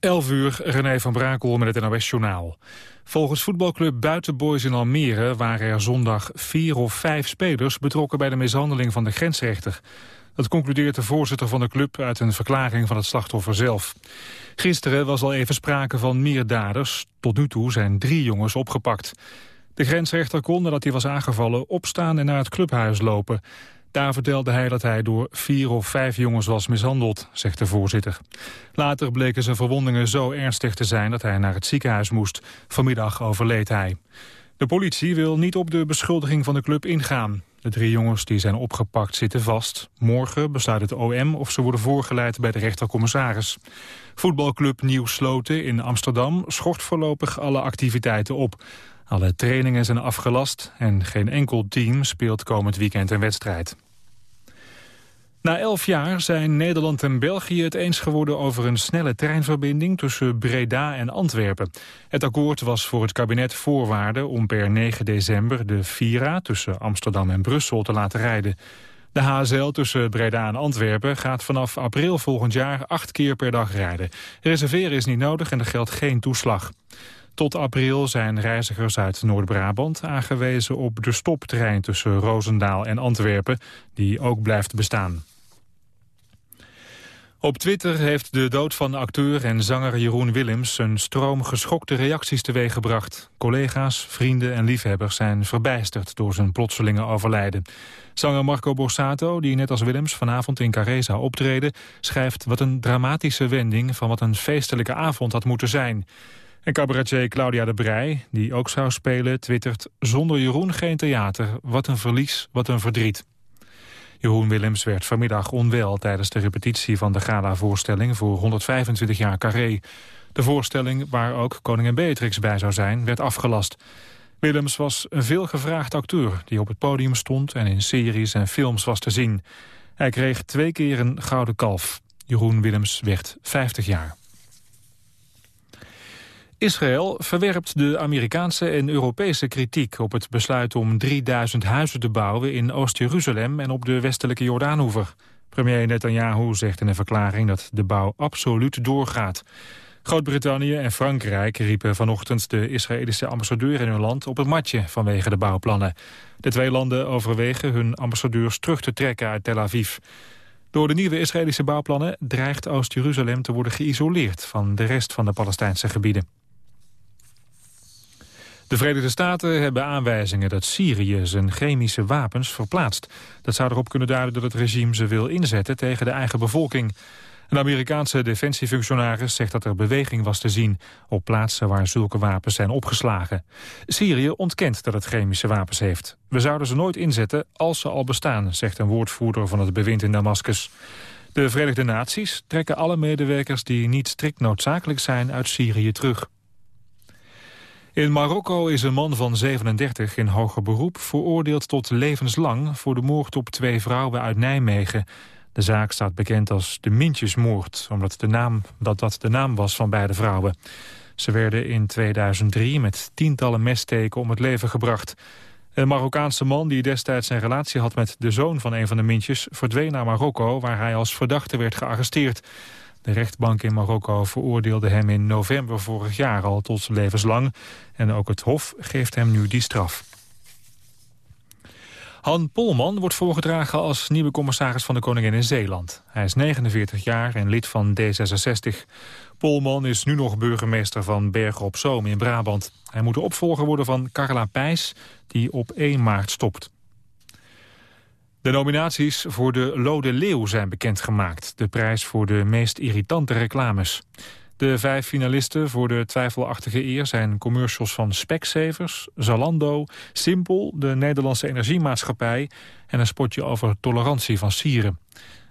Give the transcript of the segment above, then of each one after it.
11 uur, René van Brakel met het NOS-journaal. Volgens voetbalclub Buitenboys in Almere waren er zondag vier of vijf spelers betrokken bij de mishandeling van de grensrechter. Dat concludeert de voorzitter van de club uit een verklaring van het slachtoffer zelf. Gisteren was al even sprake van meer daders. Tot nu toe zijn drie jongens opgepakt. De grensrechter kon, nadat hij was aangevallen, opstaan en naar het clubhuis lopen. Daar vertelde hij dat hij door vier of vijf jongens was mishandeld, zegt de voorzitter. Later bleken zijn verwondingen zo ernstig te zijn dat hij naar het ziekenhuis moest. Vanmiddag overleed hij. De politie wil niet op de beschuldiging van de club ingaan. De drie jongens die zijn opgepakt zitten vast. Morgen besluit het OM of ze worden voorgeleid bij de rechtercommissaris. Voetbalclub Nieuw Sloten in Amsterdam schort voorlopig alle activiteiten op. Alle trainingen zijn afgelast en geen enkel team speelt komend weekend een wedstrijd. Na elf jaar zijn Nederland en België het eens geworden over een snelle treinverbinding tussen Breda en Antwerpen. Het akkoord was voor het kabinet voorwaarde om per 9 december de Vira tussen Amsterdam en Brussel te laten rijden. De HSL tussen Breda en Antwerpen gaat vanaf april volgend jaar acht keer per dag rijden. Reserveren is niet nodig en er geldt geen toeslag. Tot april zijn reizigers uit Noord-Brabant aangewezen op de stoptrein tussen Roosendaal en Antwerpen, die ook blijft bestaan. Op Twitter heeft de dood van acteur en zanger Jeroen Willems een stroom geschokte reacties teweeggebracht. Collega's, vrienden en liefhebbers zijn verbijsterd door zijn plotselinge overlijden. Zanger Marco Borsato, die net als Willems vanavond in Carré zou optreden, schrijft wat een dramatische wending van wat een feestelijke avond had moeten zijn. En cabaretier Claudia de Brij, die ook zou spelen, twittert... zonder Jeroen geen theater, wat een verlies, wat een verdriet. Jeroen Willems werd vanmiddag onwel tijdens de repetitie van de gala-voorstelling voor 125 jaar Carré. De voorstelling, waar ook koningin Beatrix bij zou zijn, werd afgelast. Willems was een veelgevraagd acteur die op het podium stond en in series en films was te zien. Hij kreeg twee keer een gouden kalf. Jeroen Willems werd 50 jaar. Israël verwerpt de Amerikaanse en Europese kritiek op het besluit om 3000 huizen te bouwen in Oost-Jeruzalem en op de westelijke Jordaanoever. Premier Netanyahu zegt in een verklaring dat de bouw absoluut doorgaat. Groot-Brittannië en Frankrijk riepen vanochtend de Israëlische ambassadeur in hun land op het matje vanwege de bouwplannen. De twee landen overwegen hun ambassadeurs terug te trekken uit Tel Aviv. Door de nieuwe Israëlische bouwplannen dreigt Oost-Jeruzalem te worden geïsoleerd van de rest van de Palestijnse gebieden. De Verenigde Staten hebben aanwijzingen dat Syrië zijn chemische wapens verplaatst. Dat zou erop kunnen duiden dat het regime ze wil inzetten tegen de eigen bevolking. Een Amerikaanse defensiefunctionaris zegt dat er beweging was te zien... op plaatsen waar zulke wapens zijn opgeslagen. Syrië ontkent dat het chemische wapens heeft. We zouden ze nooit inzetten als ze al bestaan... zegt een woordvoerder van het bewind in Damascus. De Verenigde Naties trekken alle medewerkers die niet strikt noodzakelijk zijn uit Syrië terug. In Marokko is een man van 37 in hoger beroep veroordeeld tot levenslang voor de moord op twee vrouwen uit Nijmegen. De zaak staat bekend als de Mintjesmoord, omdat de naam, dat dat de naam was van beide vrouwen. Ze werden in 2003 met tientallen messteken om het leven gebracht. Een Marokkaanse man die destijds een relatie had met de zoon van een van de Mintjes... verdween naar Marokko, waar hij als verdachte werd gearresteerd. De rechtbank in Marokko veroordeelde hem in november vorig jaar al tot levenslang. En ook het Hof geeft hem nu die straf. Han Polman wordt voorgedragen als nieuwe commissaris van de Koningin in Zeeland. Hij is 49 jaar en lid van D66. Polman is nu nog burgemeester van Bergen op Zoom in Brabant. Hij moet de opvolger worden van Carla Pijs, die op 1 maart stopt. De nominaties voor de Lode Leeuw zijn bekendgemaakt. De prijs voor de meest irritante reclames. De vijf finalisten voor de twijfelachtige eer zijn commercials van Specsavers, Zalando, Simpel, de Nederlandse Energiemaatschappij en een spotje over tolerantie van sieren.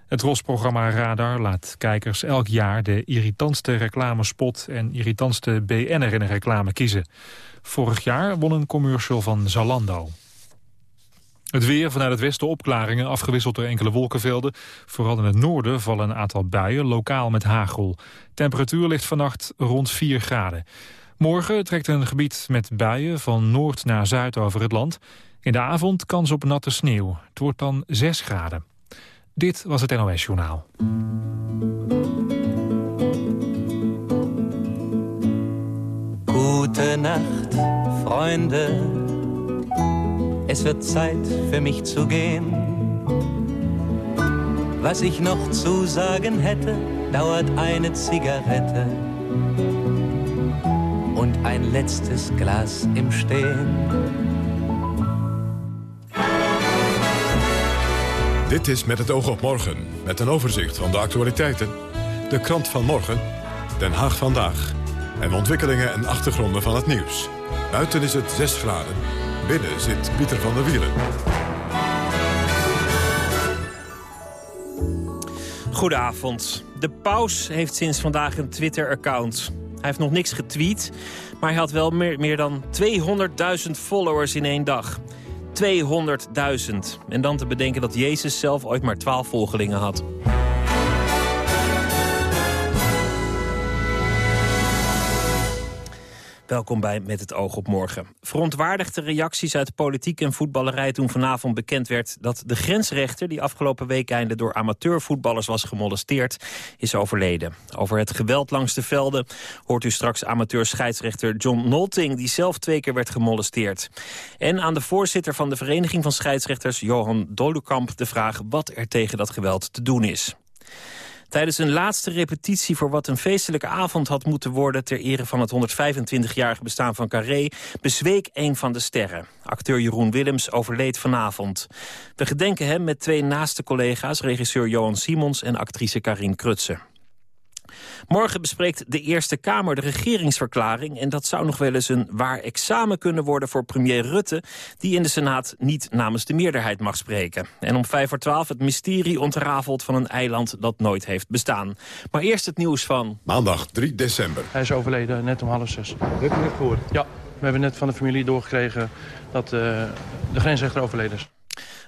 Het ROS-programma Radar laat kijkers elk jaar de irritantste reclamespot en irritantste BN'er in een reclame kiezen. Vorig jaar won een commercial van Zalando. Het weer vanuit het westen opklaringen, afgewisseld door enkele wolkenvelden. Vooral in het noorden vallen een aantal buien, lokaal met hagel. Temperatuur ligt vannacht rond 4 graden. Morgen trekt een gebied met buien van noord naar zuid over het land. In de avond kans op natte sneeuw. Het wordt dan 6 graden. Dit was het NOS Journaal. Goedenacht, vrienden es wird Zeit für mich zu gehen. Was ich noch zu sagen hätte, dauert eine Zigarette und ein letztes Glas im Stehen. Dit is Met het oog op morgen, met een overzicht van de actualiteiten. De krant van morgen, Den Haag vandaag. En ontwikkelingen en achtergronden van het nieuws. Buiten is het 6 graden. Binnen zit Pieter van der Wielen. Goedenavond. De paus heeft sinds vandaag een Twitter-account. Hij heeft nog niks getweet, maar hij had wel meer, meer dan 200.000 followers in één dag. 200.000. En dan te bedenken dat Jezus zelf ooit maar 12 volgelingen had. Welkom bij Met het oog op morgen. Verontwaardigde reacties uit politiek en voetballerij toen vanavond bekend werd dat de grensrechter die afgelopen week einde door amateurvoetballers was gemolesteerd is overleden. Over het geweld langs de velden hoort u straks amateur scheidsrechter John Nolting die zelf twee keer werd gemolesteerd. En aan de voorzitter van de Vereniging van Scheidsrechters Johan Dolukamp de vraag wat er tegen dat geweld te doen is. Tijdens een laatste repetitie voor wat een feestelijke avond had moeten worden... ter ere van het 125-jarige bestaan van Carré... bezweek een van de sterren. Acteur Jeroen Willems overleed vanavond. We gedenken hem met twee naaste collega's... regisseur Johan Simons en actrice Karin Krutse. Morgen bespreekt de Eerste Kamer de regeringsverklaring... en dat zou nog wel eens een waar examen kunnen worden voor premier Rutte... die in de Senaat niet namens de meerderheid mag spreken. En om vijf voor twaalf het mysterie ontrafelt van een eiland dat nooit heeft bestaan. Maar eerst het nieuws van... Maandag 3 december. Hij is overleden, net om half zes. Heb je net gehoord? Ja, we hebben net van de familie doorgekregen dat uh, de grensrechter overleden is.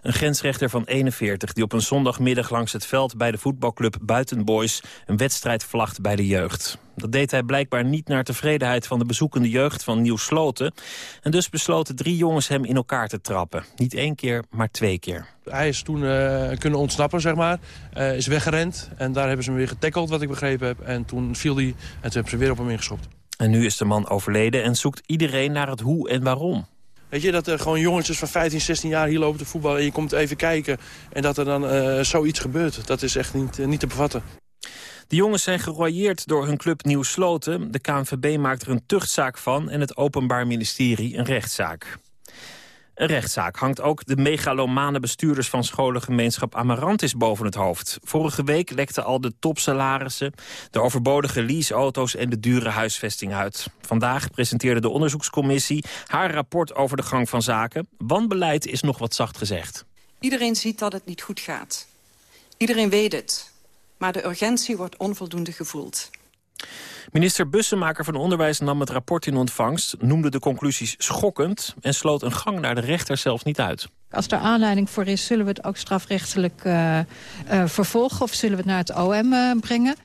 Een grensrechter van 41 die op een zondagmiddag langs het veld bij de voetbalclub Buitenboys een wedstrijd vlacht bij de jeugd. Dat deed hij blijkbaar niet naar tevredenheid van de bezoekende jeugd van Nieuw Sloten. En dus besloten drie jongens hem in elkaar te trappen. Niet één keer, maar twee keer. Hij is toen uh, kunnen ontsnappen, zeg maar. Uh, is weggerend en daar hebben ze hem weer getackeld, wat ik begrepen heb. En toen viel hij en toen hebben ze weer op hem ingeschopt. En nu is de man overleden en zoekt iedereen naar het hoe en waarom. Weet je, dat er gewoon jongetjes van 15, 16 jaar hier lopen te voetballen... en je komt even kijken en dat er dan uh, zoiets gebeurt. Dat is echt niet, uh, niet te bevatten. De jongens zijn geroyeerd door hun club Nieuw Sloten. De KNVB maakt er een tuchtzaak van en het Openbaar Ministerie een rechtszaak. Een rechtszaak hangt ook de megalomane bestuurders van scholengemeenschap Amarantis boven het hoofd. Vorige week lekten al de topsalarissen, de overbodige leaseauto's en de dure huisvesting uit. Vandaag presenteerde de onderzoekscommissie haar rapport over de gang van zaken. Wanbeleid is nog wat zacht gezegd. Iedereen ziet dat het niet goed gaat. Iedereen weet het. Maar de urgentie wordt onvoldoende gevoeld. Minister Bussemaker van Onderwijs nam het rapport in ontvangst... noemde de conclusies schokkend... en sloot een gang naar de rechter zelfs niet uit. Als er aanleiding voor is, zullen we het ook strafrechtelijk uh, uh, vervolgen... of zullen we het naar het OM uh, brengen?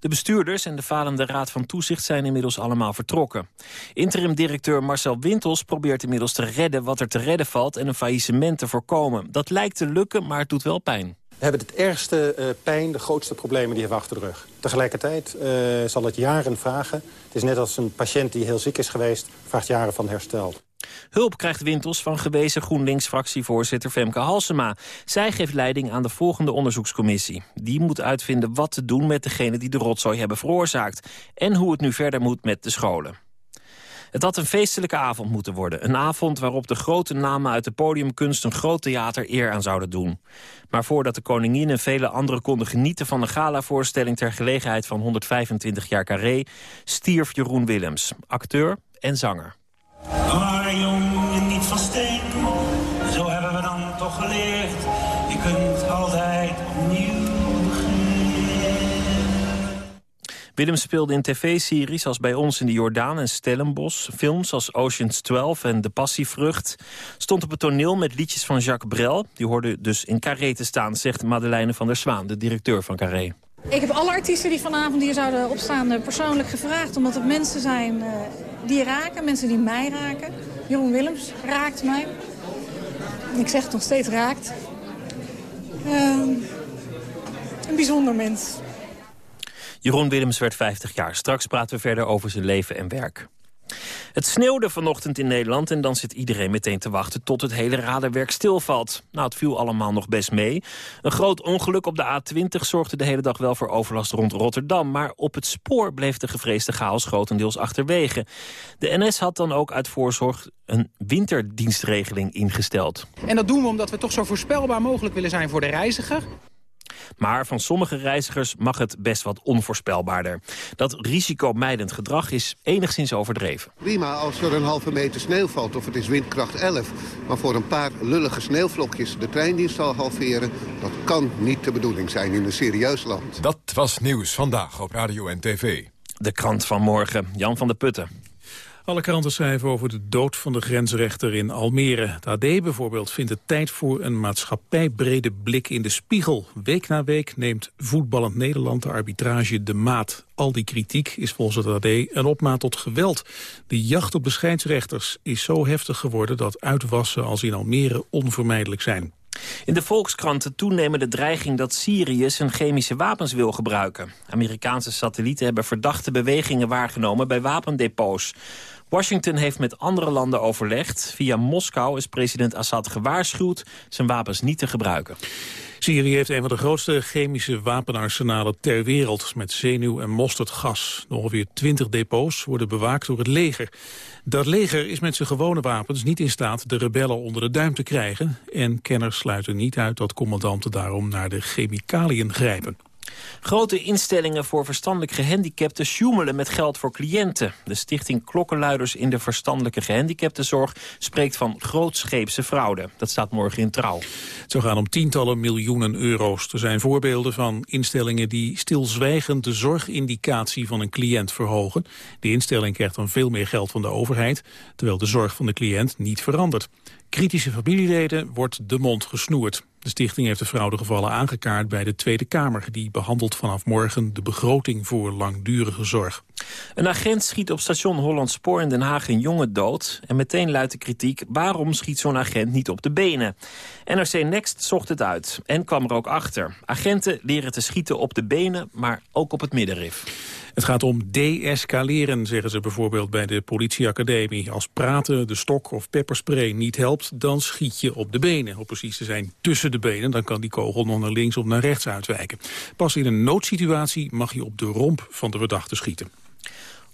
De bestuurders en de falende Raad van Toezicht zijn inmiddels allemaal vertrokken. Interim-directeur Marcel Wintels probeert inmiddels te redden wat er te redden valt... en een faillissement te voorkomen. Dat lijkt te lukken, maar het doet wel pijn. Hebben het ergste uh, pijn, de grootste problemen die hebben we achter de rug. Tegelijkertijd uh, zal het jaren vragen. Het is net als een patiënt die heel ziek is geweest, vraagt jaren van herstel. Hulp krijgt Wintels van gewezen GroenLinks-fractievoorzitter Femke Halsema. Zij geeft leiding aan de volgende onderzoekscommissie. Die moet uitvinden wat te doen met degenen die de rotzooi hebben veroorzaakt... en hoe het nu verder moet met de scholen. Het had een feestelijke avond moeten worden. Een avond waarop de grote namen uit de podiumkunst een groot theater eer aan zouden doen. Maar voordat de koningin en vele anderen konden genieten van een galavoorstelling ter gelegenheid van 125 jaar Carré, stierf Jeroen Willems, acteur en zanger. Maar jongen, niet van steen, zo hebben we dan toch geleerd. Je kunt altijd opnieuw Willem speelde in tv-series als Bij ons in de Jordaan en Stellenbosch. Films als Oceans 12 en De Passievrucht. Stond op het toneel met liedjes van Jacques Brel. Die hoorde dus in Carré te staan, zegt Madeleine van der Zwaan, de directeur van Carré. Ik heb alle artiesten die vanavond hier zouden opstaan persoonlijk gevraagd. Omdat het mensen zijn uh, die raken, mensen die mij raken. Jeroen Willems raakt mij. Ik zeg het nog steeds raakt. Uh, een bijzonder mens. Jeroen Willems werd 50 jaar. Straks praten we verder over zijn leven en werk. Het sneeuwde vanochtend in Nederland en dan zit iedereen meteen te wachten tot het hele radarwerk stilvalt. Nou, het viel allemaal nog best mee. Een groot ongeluk op de A20 zorgde de hele dag wel voor overlast rond Rotterdam, maar op het spoor bleef de gevreesde chaos grotendeels achterwege. De NS had dan ook uit voorzorg een winterdienstregeling ingesteld. En dat doen we omdat we toch zo voorspelbaar mogelijk willen zijn voor de reiziger. Maar van sommige reizigers mag het best wat onvoorspelbaarder. Dat risicomijdend gedrag is enigszins overdreven. Prima als er een halve meter sneeuw valt of het is windkracht 11. Maar voor een paar lullige sneeuwvlokjes de treindienst zal halveren... dat kan niet de bedoeling zijn in een serieus land. Dat was Nieuws Vandaag op Radio en TV. De krant van morgen, Jan van der Putten. Alle kranten schrijven over de dood van de grensrechter in Almere. Het AD bijvoorbeeld vindt het tijd voor een maatschappijbrede blik in de spiegel. Week na week neemt voetballend Nederland de arbitrage de maat. Al die kritiek is volgens het AD een opmaat tot geweld. De jacht op de scheidsrechters is zo heftig geworden dat uitwassen als in Almere onvermijdelijk zijn. In de Volkskrant toenemende dreiging dat Syrië zijn chemische wapens wil gebruiken. Amerikaanse satellieten hebben verdachte bewegingen waargenomen bij wapendepots. Washington heeft met andere landen overlegd. Via Moskou is president Assad gewaarschuwd zijn wapens niet te gebruiken. Syrië heeft een van de grootste chemische wapenarsenalen ter wereld... met zenuw- en mosterdgas. ongeveer 20 depots worden bewaakt door het leger. Dat leger is met zijn gewone wapens niet in staat de rebellen onder de duim te krijgen. En kenners sluiten niet uit dat commandanten daarom naar de chemicaliën grijpen. Grote instellingen voor verstandelijk gehandicapten sjoemelen met geld voor cliënten. De stichting Klokkenluiders in de Verstandelijke Gehandicaptenzorg spreekt van grootscheepse fraude. Dat staat morgen in trouw. Het zou gaan om tientallen miljoenen euro's. Er zijn voorbeelden van instellingen die stilzwijgend de zorgindicatie van een cliënt verhogen. De instelling krijgt dan veel meer geld van de overheid, terwijl de zorg van de cliënt niet verandert. Kritische familieleden wordt de mond gesnoerd. De stichting heeft de fraudegevallen aangekaart bij de Tweede Kamer. Die behandelt vanaf morgen de begroting voor langdurige zorg. Een agent schiet op station Holland Spoor in Den Haag een jongen dood. En meteen luidt de kritiek, waarom schiet zo'n agent niet op de benen? NRC Next zocht het uit en kwam er ook achter. Agenten leren te schieten op de benen, maar ook op het middenrif. Het gaat om de-escaleren, zeggen ze bijvoorbeeld bij de politieacademie. Als praten, de stok of pepperspray niet helpt, dan schiet je op de benen. Om precies te zijn tussen de benen, dan kan die kogel nog naar links of naar rechts uitwijken. Pas in een noodsituatie mag je op de romp van de verdachte schieten.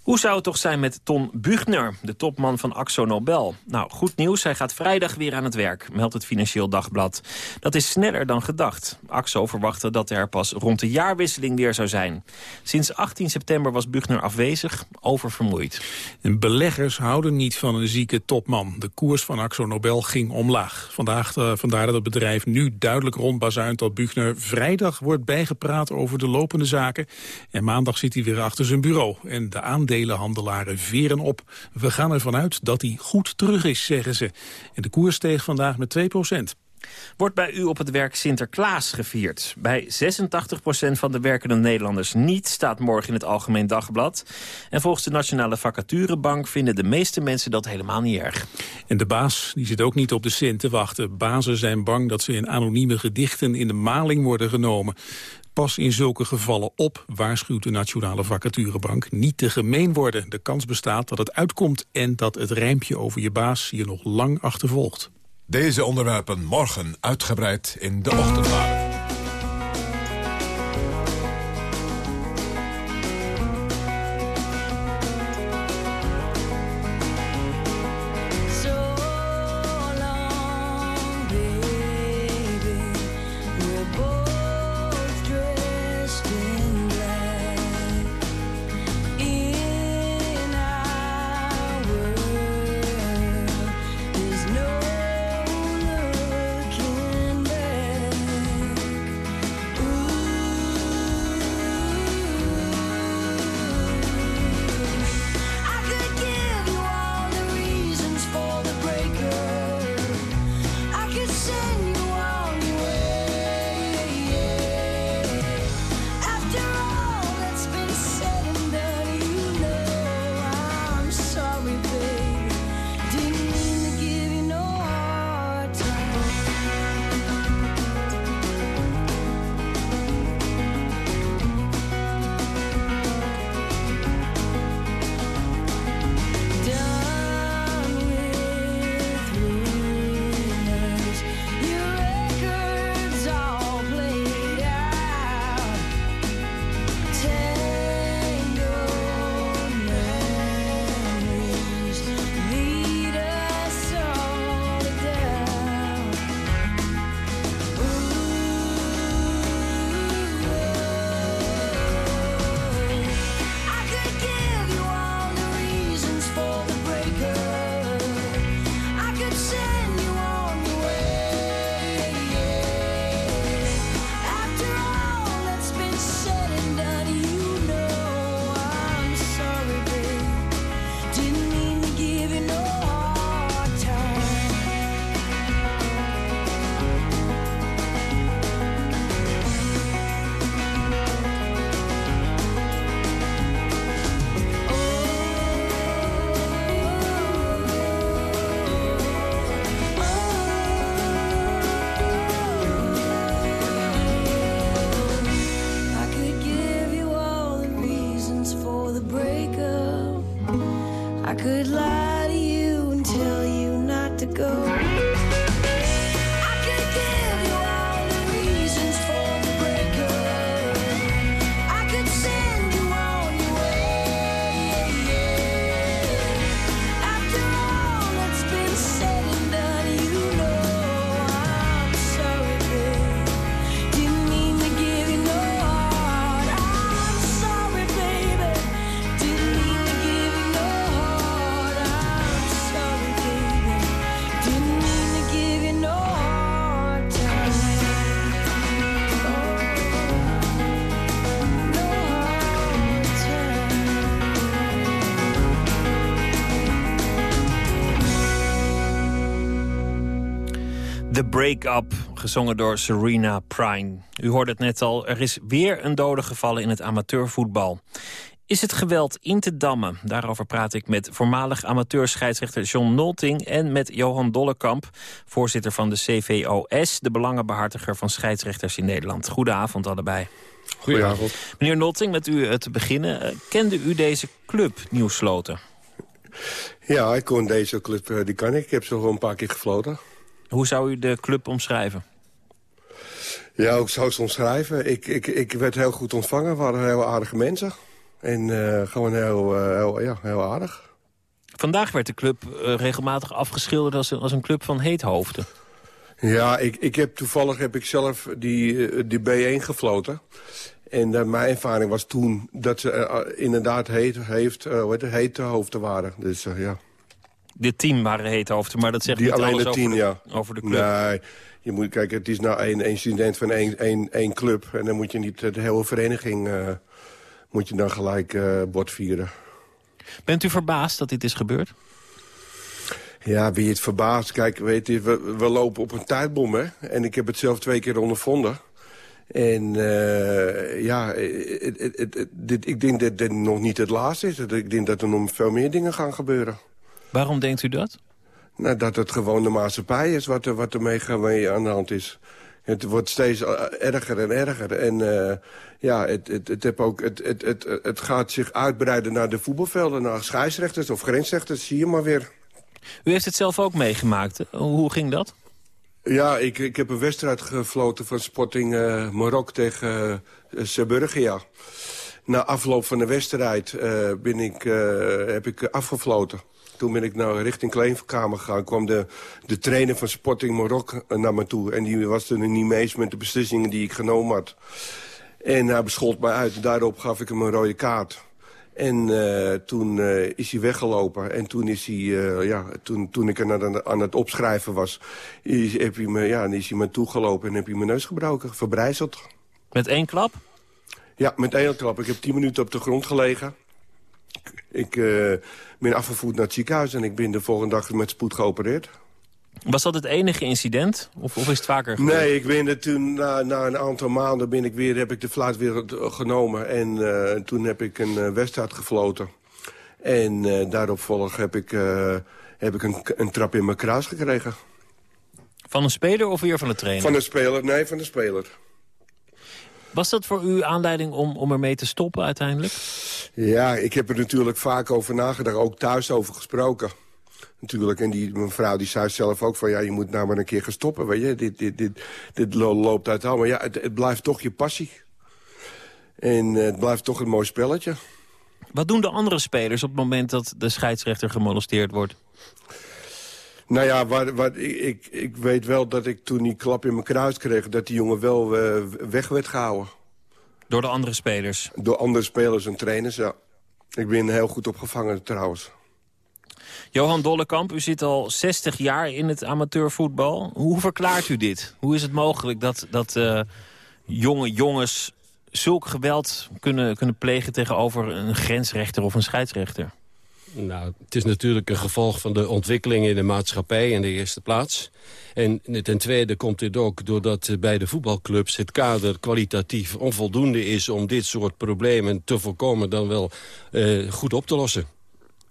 Hoe zou het toch zijn met Ton Buchner, de topman van Axo Nobel? Nou, goed nieuws, hij gaat vrijdag weer aan het werk, meldt het Financieel Dagblad. Dat is sneller dan gedacht. Axo verwachtte dat er pas rond de jaarwisseling weer zou zijn. Sinds 18 september was Buchner afwezig, oververmoeid. Beleggers houden niet van een zieke topman. De koers van Axo Nobel ging omlaag. Vandaag, uh, vandaar dat het bedrijf nu duidelijk rondbazuint dat Buchner vrijdag wordt bijgepraat over de lopende zaken. En maandag zit hij weer achter zijn bureau. En de aandelen aandelenhandelaren veren op. We gaan ervan uit dat hij goed terug is, zeggen ze. En de koers steeg vandaag met 2 procent. Wordt bij u op het werk Sinterklaas gevierd? Bij 86% van de werkende Nederlanders niet, staat morgen in het Algemeen Dagblad. En volgens de Nationale Vacaturebank vinden de meeste mensen dat helemaal niet erg. En de baas die zit ook niet op de cent te wachten. Bazen zijn bang dat ze in anonieme gedichten in de maling worden genomen. Pas in zulke gevallen op, waarschuwt de Nationale Vacaturebank, niet te gemeen worden. De kans bestaat dat het uitkomt en dat het rijmpje over je baas je nog lang achtervolgt. Deze onderwerpen morgen uitgebreid in de ochtendbladen. The Break-up, gezongen door Serena Prime. U hoorde het net al, er is weer een dode gevallen in het amateurvoetbal. Is het geweld in te dammen? Daarover praat ik met voormalig amateurscheidsrechter John Nolting... en met Johan Dollekamp, voorzitter van de CVOS... de belangenbehartiger van scheidsrechters in Nederland. Goedenavond allebei. Goedenavond. Meneer Nolting, met u eh, te beginnen. Eh, Kende u deze club, Nieuwsloten? Ja, ik kon deze club, eh, die kan ik. Ik heb ze gewoon een paar keer gefloten. Hoe zou u de club omschrijven? Ja, hoe zou ik ze omschrijven? Ik, ik, ik werd heel goed ontvangen. We waren heel aardige mensen. En eh, gewoon heel, eh, heel, ja, heel aardig. Vandaag werd de club eh, regelmatig afgeschilderd als een, als een club van heethoofden. Ja, ik, ik heb, toevallig heb ik zelf die, die B1 gefloten. En mijn ervaring was toen dat ze inderdaad heet, heeft, hoe heet het, hete hoofden waren. Dus ja. Dit team waren heethoofden, maar dat zegt Die niet alleen alles het team, over, de, ja. over de club. Nee, je moet kijken, het is nou één student van één, één, één club. En dan moet je niet de hele vereniging eh, moet je dan gelijk eh bord vieren. Bent u verbaasd dat dit is gebeurd? Ja, wie het verbaast. Kijk, weet je, we, we lopen op een tijdbom, hè. En ik heb het zelf twee keer ondervonden. En eh, ja, het, het, het- het- dit, ik denk dat dit nog niet het laatste is. Ik denk dat er nog veel meer dingen gaan gebeuren. Waarom denkt u dat? Nou, dat het gewoon de maatschappij is wat er, wat er mee, mee aan de hand is. Het wordt steeds eh, erger en erger. En eh, ja, het, het, het, heb ook, het, het, het, het gaat zich uitbreiden naar de voetbalvelden. Naar scheidsrechters of grensrechters, zie je maar weer. U heeft het zelf ook meegemaakt. Hoe ging dat? Ja, ik, ik heb een wedstrijd gefloten van Sporting eh Marok tegen uh, Zeeburgia. Na afloop van de wedstrijd ben ik, heb ik afgefloten. Toen ben ik nou richting Kleinkamer gegaan. kwam de, de trainer van Sporting Marok eh, naar me toe. En die was er niet mee eens met de beslissingen die ik genomen had. En hij beschold mij uit. Daarop gaf ik hem een rode kaart. En eh, toen eh, is hij weggelopen. En toen is hij, ja, toen, toen ik aan, aan, het opschrijven was, is, heb hij me, ja, is hij me toegelopen en heb hij mijn neus gebroken, verbrijzeld. Met één klap? Ja, met één klap. Ik heb tien minuten op de grond gelegen. Ik eh, ben afgevoerd naar het ziekenhuis en ik ben de volgende dag met spoed geopereerd. Was dat het enige incident? Of, of is het vaker gebeurd? Nee, ik ben er toen, na, na een aantal maanden ben ik weer, heb ik de fluit weer eh, genomen. En eh, toen heb ik een wedstrijd gefloten. En eh, daarop volg heb ik, heb ik een, een trap in mijn kruis gekregen. Van een speler of weer van de trainer? Van de speler, nee, van de speler. Was dat voor u aanleiding om, om ermee te stoppen uiteindelijk? Ja, ik heb er natuurlijk vaak over nagedacht, ook thuis over gesproken. Natuurlijk, en die mevrouw die zei zelf ook van... ja, je moet nou maar een keer gaan stoppen, weet je. Dit, dit, dit, dit lo- loopt uit hand. Maar ja, het, het blijft toch je passie. En eh, het blijft toch een mooi spelletje. Wat doen de andere spelers op het moment dat de scheidsrechter gemolesteerd wordt? Nou ja, waar, waar, ik, ik, ik weet wel dat ik toen die klap in mijn kruis kreeg... dat die jongen wel eh, weg werd gehouden. Door de andere spelers? Door andere spelers en trainers, ja. Ik ben heel goed opgevangen trouwens. Johan Dollekamp, u zit al 60 jaar in het amateurvoetbal. Hoe verklaart u dit? Hoe is het mogelijk dat, dat eh, jonge jongens zulk geweld kunnen, kunnen plegen... tegenover een grensrechter of een scheidsrechter? Nou, het is natuurlijk een gevolg van de ontwikkelingen in de maatschappij in de eerste plaats. En ten tweede komt dit ook doordat bij de voetbalclubs het kader kwalitatief onvoldoende is om dit soort problemen te voorkomen dan wel eh, goed op te lossen.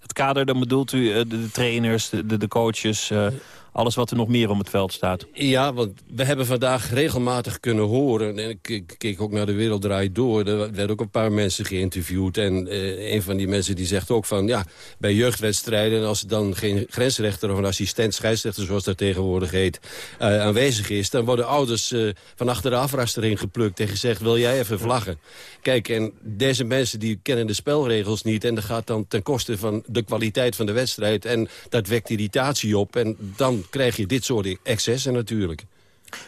Het kader, dan bedoelt u eh, de, trainers, de, de, de coaches, eh, alles wat er nog meer om het veld staat. Ja, want we hebben vandaag regelmatig kunnen horen... en ik, keek ook naar de Wereld Draait Door... er werden ook een paar mensen geïnterviewd... en eh, een van die mensen die zegt ook van... ja, bij jeugdwedstrijden, als er dan geen grensrechter... of een assistent scheidsrechter, zoals dat tegenwoordig heet... eh, aanwezig is, dan worden ouders eh, van achter de afras erin geplukt... en gezegd, wil jij even vlaggen? Kijk, en deze mensen die kennen de spelregels niet... en dat gaat dan ten koste van de kwaliteit van de wedstrijd... en dat wekt irritatie op en dan krijg je dit soort excessen natuurlijk.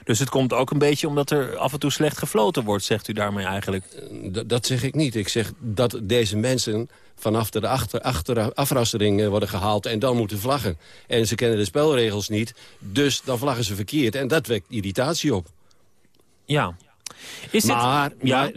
Dus het komt ook een beetje omdat er af en toe slecht gefloten wordt, zegt u daarmee eigenlijk? D- dat zeg ik niet. Ik zeg dat deze mensen vanaf de achter, achter, afrassering eh, worden gehaald en dan moeten vlaggen. En ze kennen de spelregels niet, dus dan vlaggen ze verkeerd. En dat wekt irritatie op. Ja. Is dit- maar, Ja.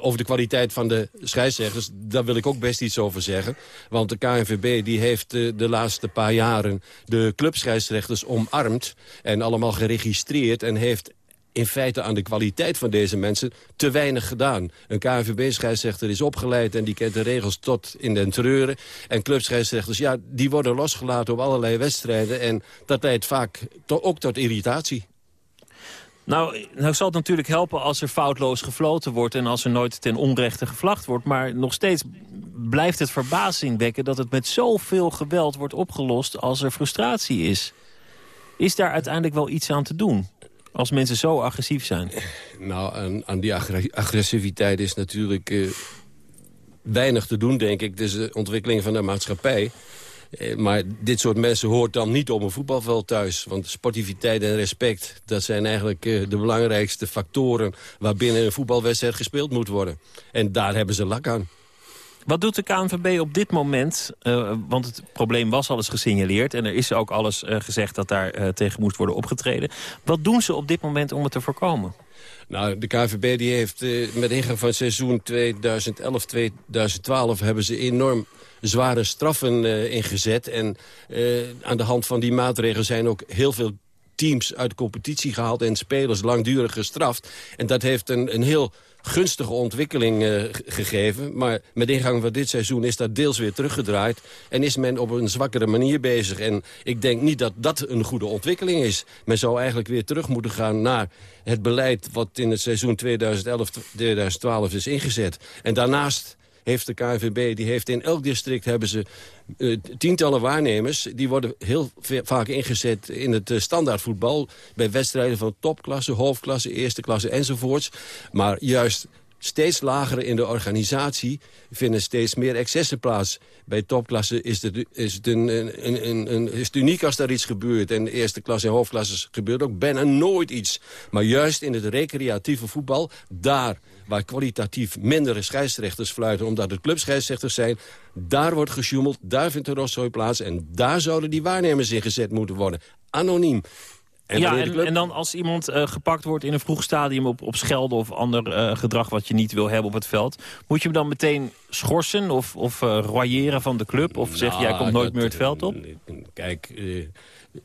over de kwaliteit van de scheidsrechters... daar wil ik ook best iets over zeggen. Want de KNVB die heeft eh, de laatste paar jaren... de clubscheidsrechters omarmd en allemaal geregistreerd... en heeft in feite aan de kwaliteit van deze mensen te weinig gedaan. Een KNVB-scheidsrechter is opgeleid en die kent de regels tot in den treuren. En clubscheidsrechters, ja, die worden losgelaten op allerlei wedstrijden... en dat leidt vaak to- ook tot irritatie. Nou, nou zal het natuurlijk helpen als er foutloos gefloten wordt... en als er nooit ten onrechte gevlacht wordt. Maar nog steeds blijft het verbazing wekken... dat het met zoveel geweld wordt opgelost als er frustratie is. Is daar uiteindelijk wel iets aan te doen? Als mensen zo agressief zijn. Nou, aan, die agre- agressiviteit is natuurlijk eh, weinig te doen, denk ik. Dus de ontwikkeling van de maatschappij. Eh, maar dit soort mensen hoort dan niet op een voetbalveld thuis. Want sportiviteit en respect, dat zijn eigenlijk eh, de belangrijkste factoren... waarbinnen een voetbalwedstrijd gespeeld moet worden. En daar hebben ze lak aan. Wat doet de KNVB op dit moment? Eh, want het probleem was al eens gesignaleerd... en er is ook alles gezegd dat daar tegen moest worden opgetreden. Wat doen ze op dit moment om het te voorkomen? Nou, de KVB die heeft met ingang van het seizoen 2011-2012... hebben ze enorm zware straffen eh, ingezet. En eh, aan de hand van die maatregelen zijn ook heel veel teams uit de competitie gehaald... en spelers langdurig gestraft. En dat heeft een, een heel gunstige ontwikkeling eh, ge- gegeven. Maar met ingang van dit seizoen is dat deels weer teruggedraaid... en is men op een zwakkere manier bezig. En ik denk niet dat dat een goede ontwikkeling is. Men zou eigenlijk weer terug moeten gaan naar het beleid... wat in het seizoen 2011-2012 is ingezet. En daarnaast heeft de KNVB, die heeft in elk district hebben ze eh, tientallen waarnemers. Die worden heel vaak ingezet in het eh, standaardvoetbal. Bij wedstrijden van topklasse, hoofdklasse, eerste klasse enzovoorts. Maar juist steeds lager in de organisatie vinden steeds meer excessen plaats. Bij topklasse is het, is het, een, een, een, een, is het uniek als daar iets gebeurt. En eerste klasse en hoofdklasse gebeurt ook bijna nooit iets. Maar juist in het recreatieve voetbal, daar waar kwalitatief mindere scheidsrechters fluiten... omdat het clubscheidsrechters zijn, daar wordt gesjoemeld, daar vindt de rotzooi plaats... en daar zouden die waarnemers ingezet moeten worden. Anoniem. En ja, en, club- en dan als iemand eh, gepakt wordt in een vroeg stadium op, op schelden... of ander eh, gedrag wat je niet wil hebben op het veld... moet je hem dan meteen schorsen of, of eh royeren van de club? Of zeg je, jij Nou, komt nooit dat, meer het veld op? Kijk,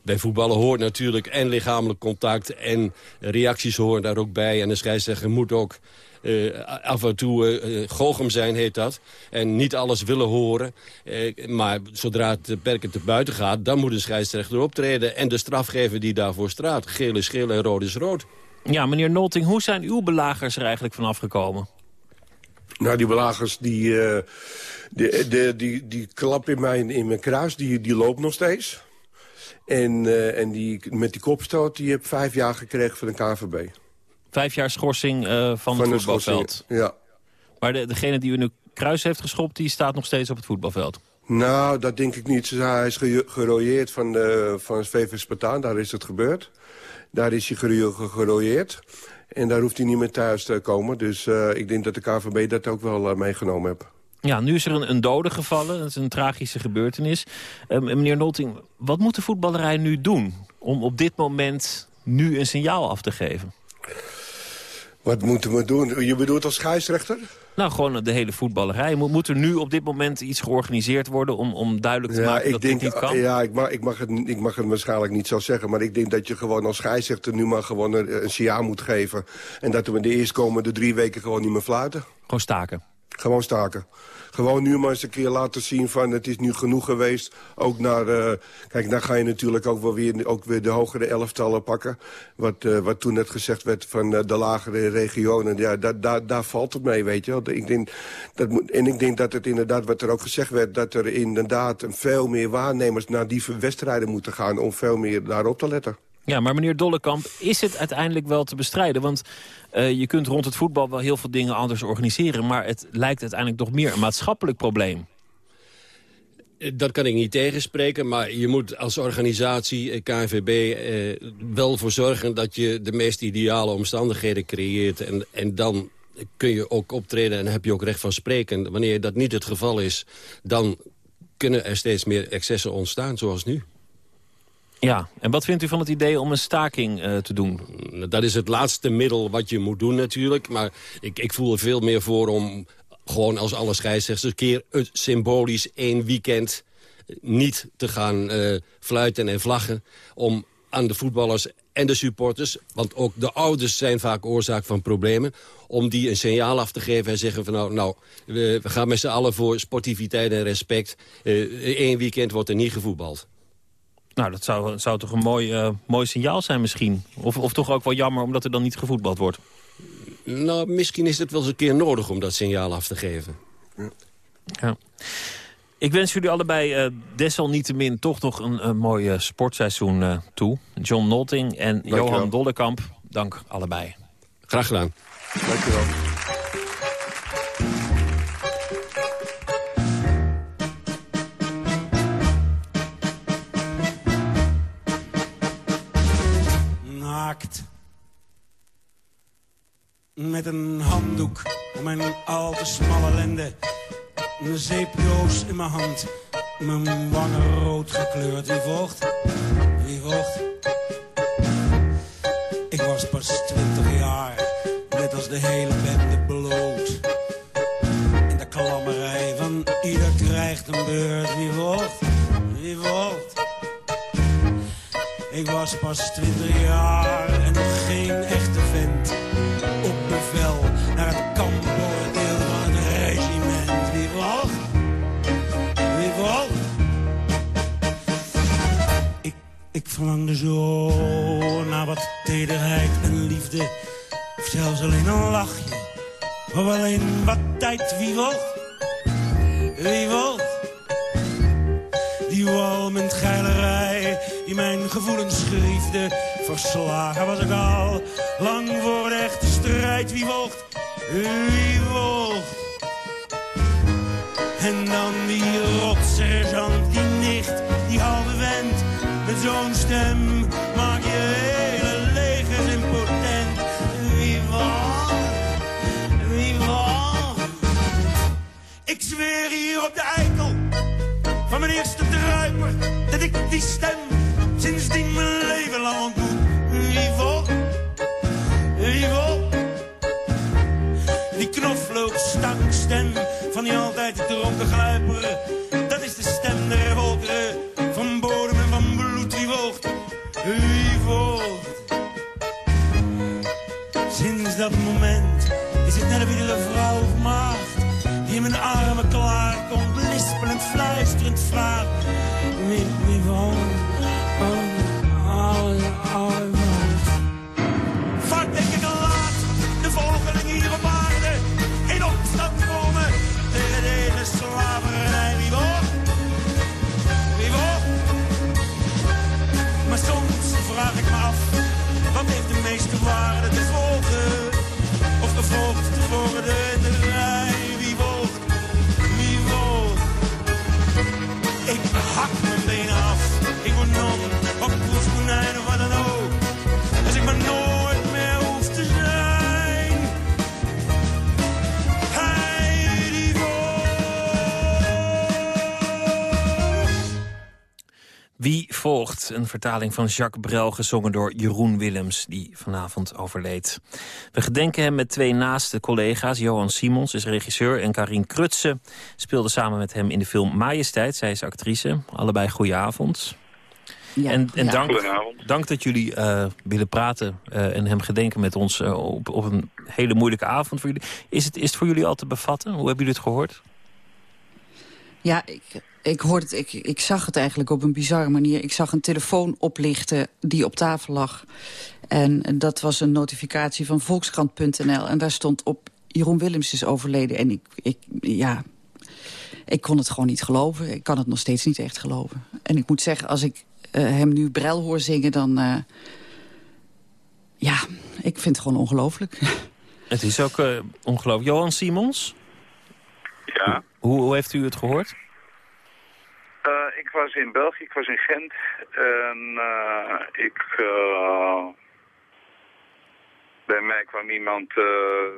bij voetballen hoort natuurlijk en lichamelijk contact... en reacties horen daar ook bij. En de scheidsrechter moet ook eh, af en toe eh eh, goochem zijn, heet dat. En niet alles willen horen. Eh, maar zodra het perken te buiten gaat... dan moet een scheidsrechter optreden... en de straf geven die daarvoor straat. Geel is geel en rood is rood. Ja, meneer Nolting, hoe zijn uw belagers er eigenlijk vanaf gekomen? Nou, die belagers, die, eh, de, de, die, die klap in mijn, in mijn kruis, die, die loopt nog steeds. En, eh, en die, met die kopstoot, die heb vijf jaar gekregen van de KVB. Vijf jaar schorsing eh, van, Van het voetbalveld. ja. Maar de, degene die u de kruis heeft geschopt, die staat nog steeds op het voetbalveld. Nou, dat denk ik niet. Hij is ge- gerooieerd van, de, van VV Spartaan, daar is het gebeurd. Daar is hij gero- ge- gerooieerd. En daar hoeft hij niet meer thuis te komen. Dus eh, ik denk dat de KVB dat ook wel eh, meegenomen heeft. Ja, nu is er een, een dode gevallen. Dat is een tragische gebeurtenis. Eh, meneer Nolting, wat moet de voetballerij nu doen... om op dit moment nu een signaal af te geven? Wat moeten we doen? Je bedoelt als scheidsrechter? Nou, gewoon de hele voetballerij. Moet, moet er nu op dit moment iets georganiseerd worden... om, om duidelijk te maken dat dit niet kan? Ja, ik mag, ik, mag het, ik mag het waarschijnlijk niet zo zeggen. Maar ik denk dat je gewoon als scheidsrechter nu maar gewoon een, een signaal moet geven. En dat we de eerstkomende drie weken gewoon niet meer fluiten. Gewoon staken? Gewoon staken. Gewoon nu maar eens een keer laten zien van het is nu genoeg geweest. Ook naar, eh, kijk, dan ga je natuurlijk ook wel weer, ook weer de hogere elftallen pakken. Wat, eh, wat toen net gezegd werd van eh, de lagere regionen. Ja, daar, daar, daar valt het mee, weet je. Ik denk, dat moet, en ik denk dat het inderdaad, wat er ook gezegd werd... dat er inderdaad veel meer waarnemers naar die wedstrijden moeten gaan... om veel meer daarop te letten. Ja, maar meneer Dollekamp, is het uiteindelijk wel te bestrijden? Want eh, je kunt rond het voetbal wel heel veel dingen anders organiseren... maar het lijkt uiteindelijk toch meer een maatschappelijk probleem. Dat kan ik niet tegenspreken, maar je moet als organisatie, eh, KNVB, eh, wel voor zorgen dat je de meest ideale omstandigheden creëert. En, en dan kun je ook optreden en heb je ook recht van spreken. Wanneer dat niet het geval is, dan kunnen er steeds meer excessen ontstaan, zoals nu. Ja, en wat vindt u van het idee om een staking eh, te doen? Dat is het laatste middel wat je moet doen natuurlijk. Maar ik, ik voel er veel meer voor om gewoon als alle scheidsrechters... een keer het symbolisch één weekend niet te gaan eh, fluiten en vlaggen... om aan de voetballers en de supporters... want ook de ouders zijn vaak oorzaak van problemen... om die een signaal af te geven en zeggen van... nou, nou we, we gaan met z'n allen voor sportiviteit en respect. Eén weekend wordt er niet gevoetbald. Nou, dat zou, zou toch een mooi, eh, mooi signaal zijn misschien? Of, of toch ook wel jammer omdat er dan niet gevoetbald wordt? Nou, misschien is het wel eens een keer nodig om dat signaal af te geven. Ja. Ik wens jullie allebei eh, desalniettemin toch nog een, een mooi eh, sportseizoen eh, toe. John Nolting en Johan Dollekamp, dank allebei. Graag gedaan. Dankjewel. Naakt. Met een handdoek om mijn al te smalle lende. Een zeepdoos in mijn hand. Mijn wangen rood gekleurd. Wie volgt? Wie volgt? Ik was pas twintig jaar. Net als de hele bende bloot. In de klammerij van ieder krijgt een beurt. Wie volgt? Wie volgt? Ik was pas twintig jaar en nog geen echte zo naar wat tederheid en liefde. Of zelfs alleen een lachje. Of alleen wat tijd. Wie volgt? Wie volgt? Die walmend geilerij die mijn gevoelens griefde. Verslagen was ik al, lang voor de echte strijd. Wie volgt? Wie volgt? En dan die rotsergeant, die Zo'n stem maak je hele legers impotent. Wie volgt? Ik zweer hier op de eikel van mijn eerste druiper dat ik die stem sindsdien mijn leven lang ontmoet. Volgt? Een vertaling van Jacques Brel, gezongen door Jeroen Willems, die vanavond overleed. We gedenken hem met twee naaste collega's. Johan Simons is regisseur en Karin Krutse speelde samen met hem in de film Majesteit. Zij is actrice. Allebei goeie avond. Ja, en en ja. dank, Goedenavond. dank dat jullie eh, willen praten eh, en hem gedenken met ons eh, op, op een hele moeilijke avond voor jullie. Is het, is het voor jullie al te bevatten? Hoe hebben jullie het gehoord? Ja, ik, ik, hoorde het, ik, ik zag het eigenlijk op een bizarre manier. Ik zag een telefoon oplichten die op tafel lag. En, en dat was een notificatie van Volkskrant.nl. En daar stond op Jeroen Willems is overleden. En ik, ik, ja, ik kon het gewoon niet geloven. Ik kan het nog steeds niet echt geloven. En ik moet zeggen, als ik eh, hem nu Brel hoor zingen... dan, eh, ja, ik vind het gewoon ongelooflijk. Het is ook eh, ongelooflijk. Johan Simons, Ja, hoe, hoe heeft u het gehoord? eh, ik was in België, ik was in Gent en eh, ik... eh, bij mij kwam iemand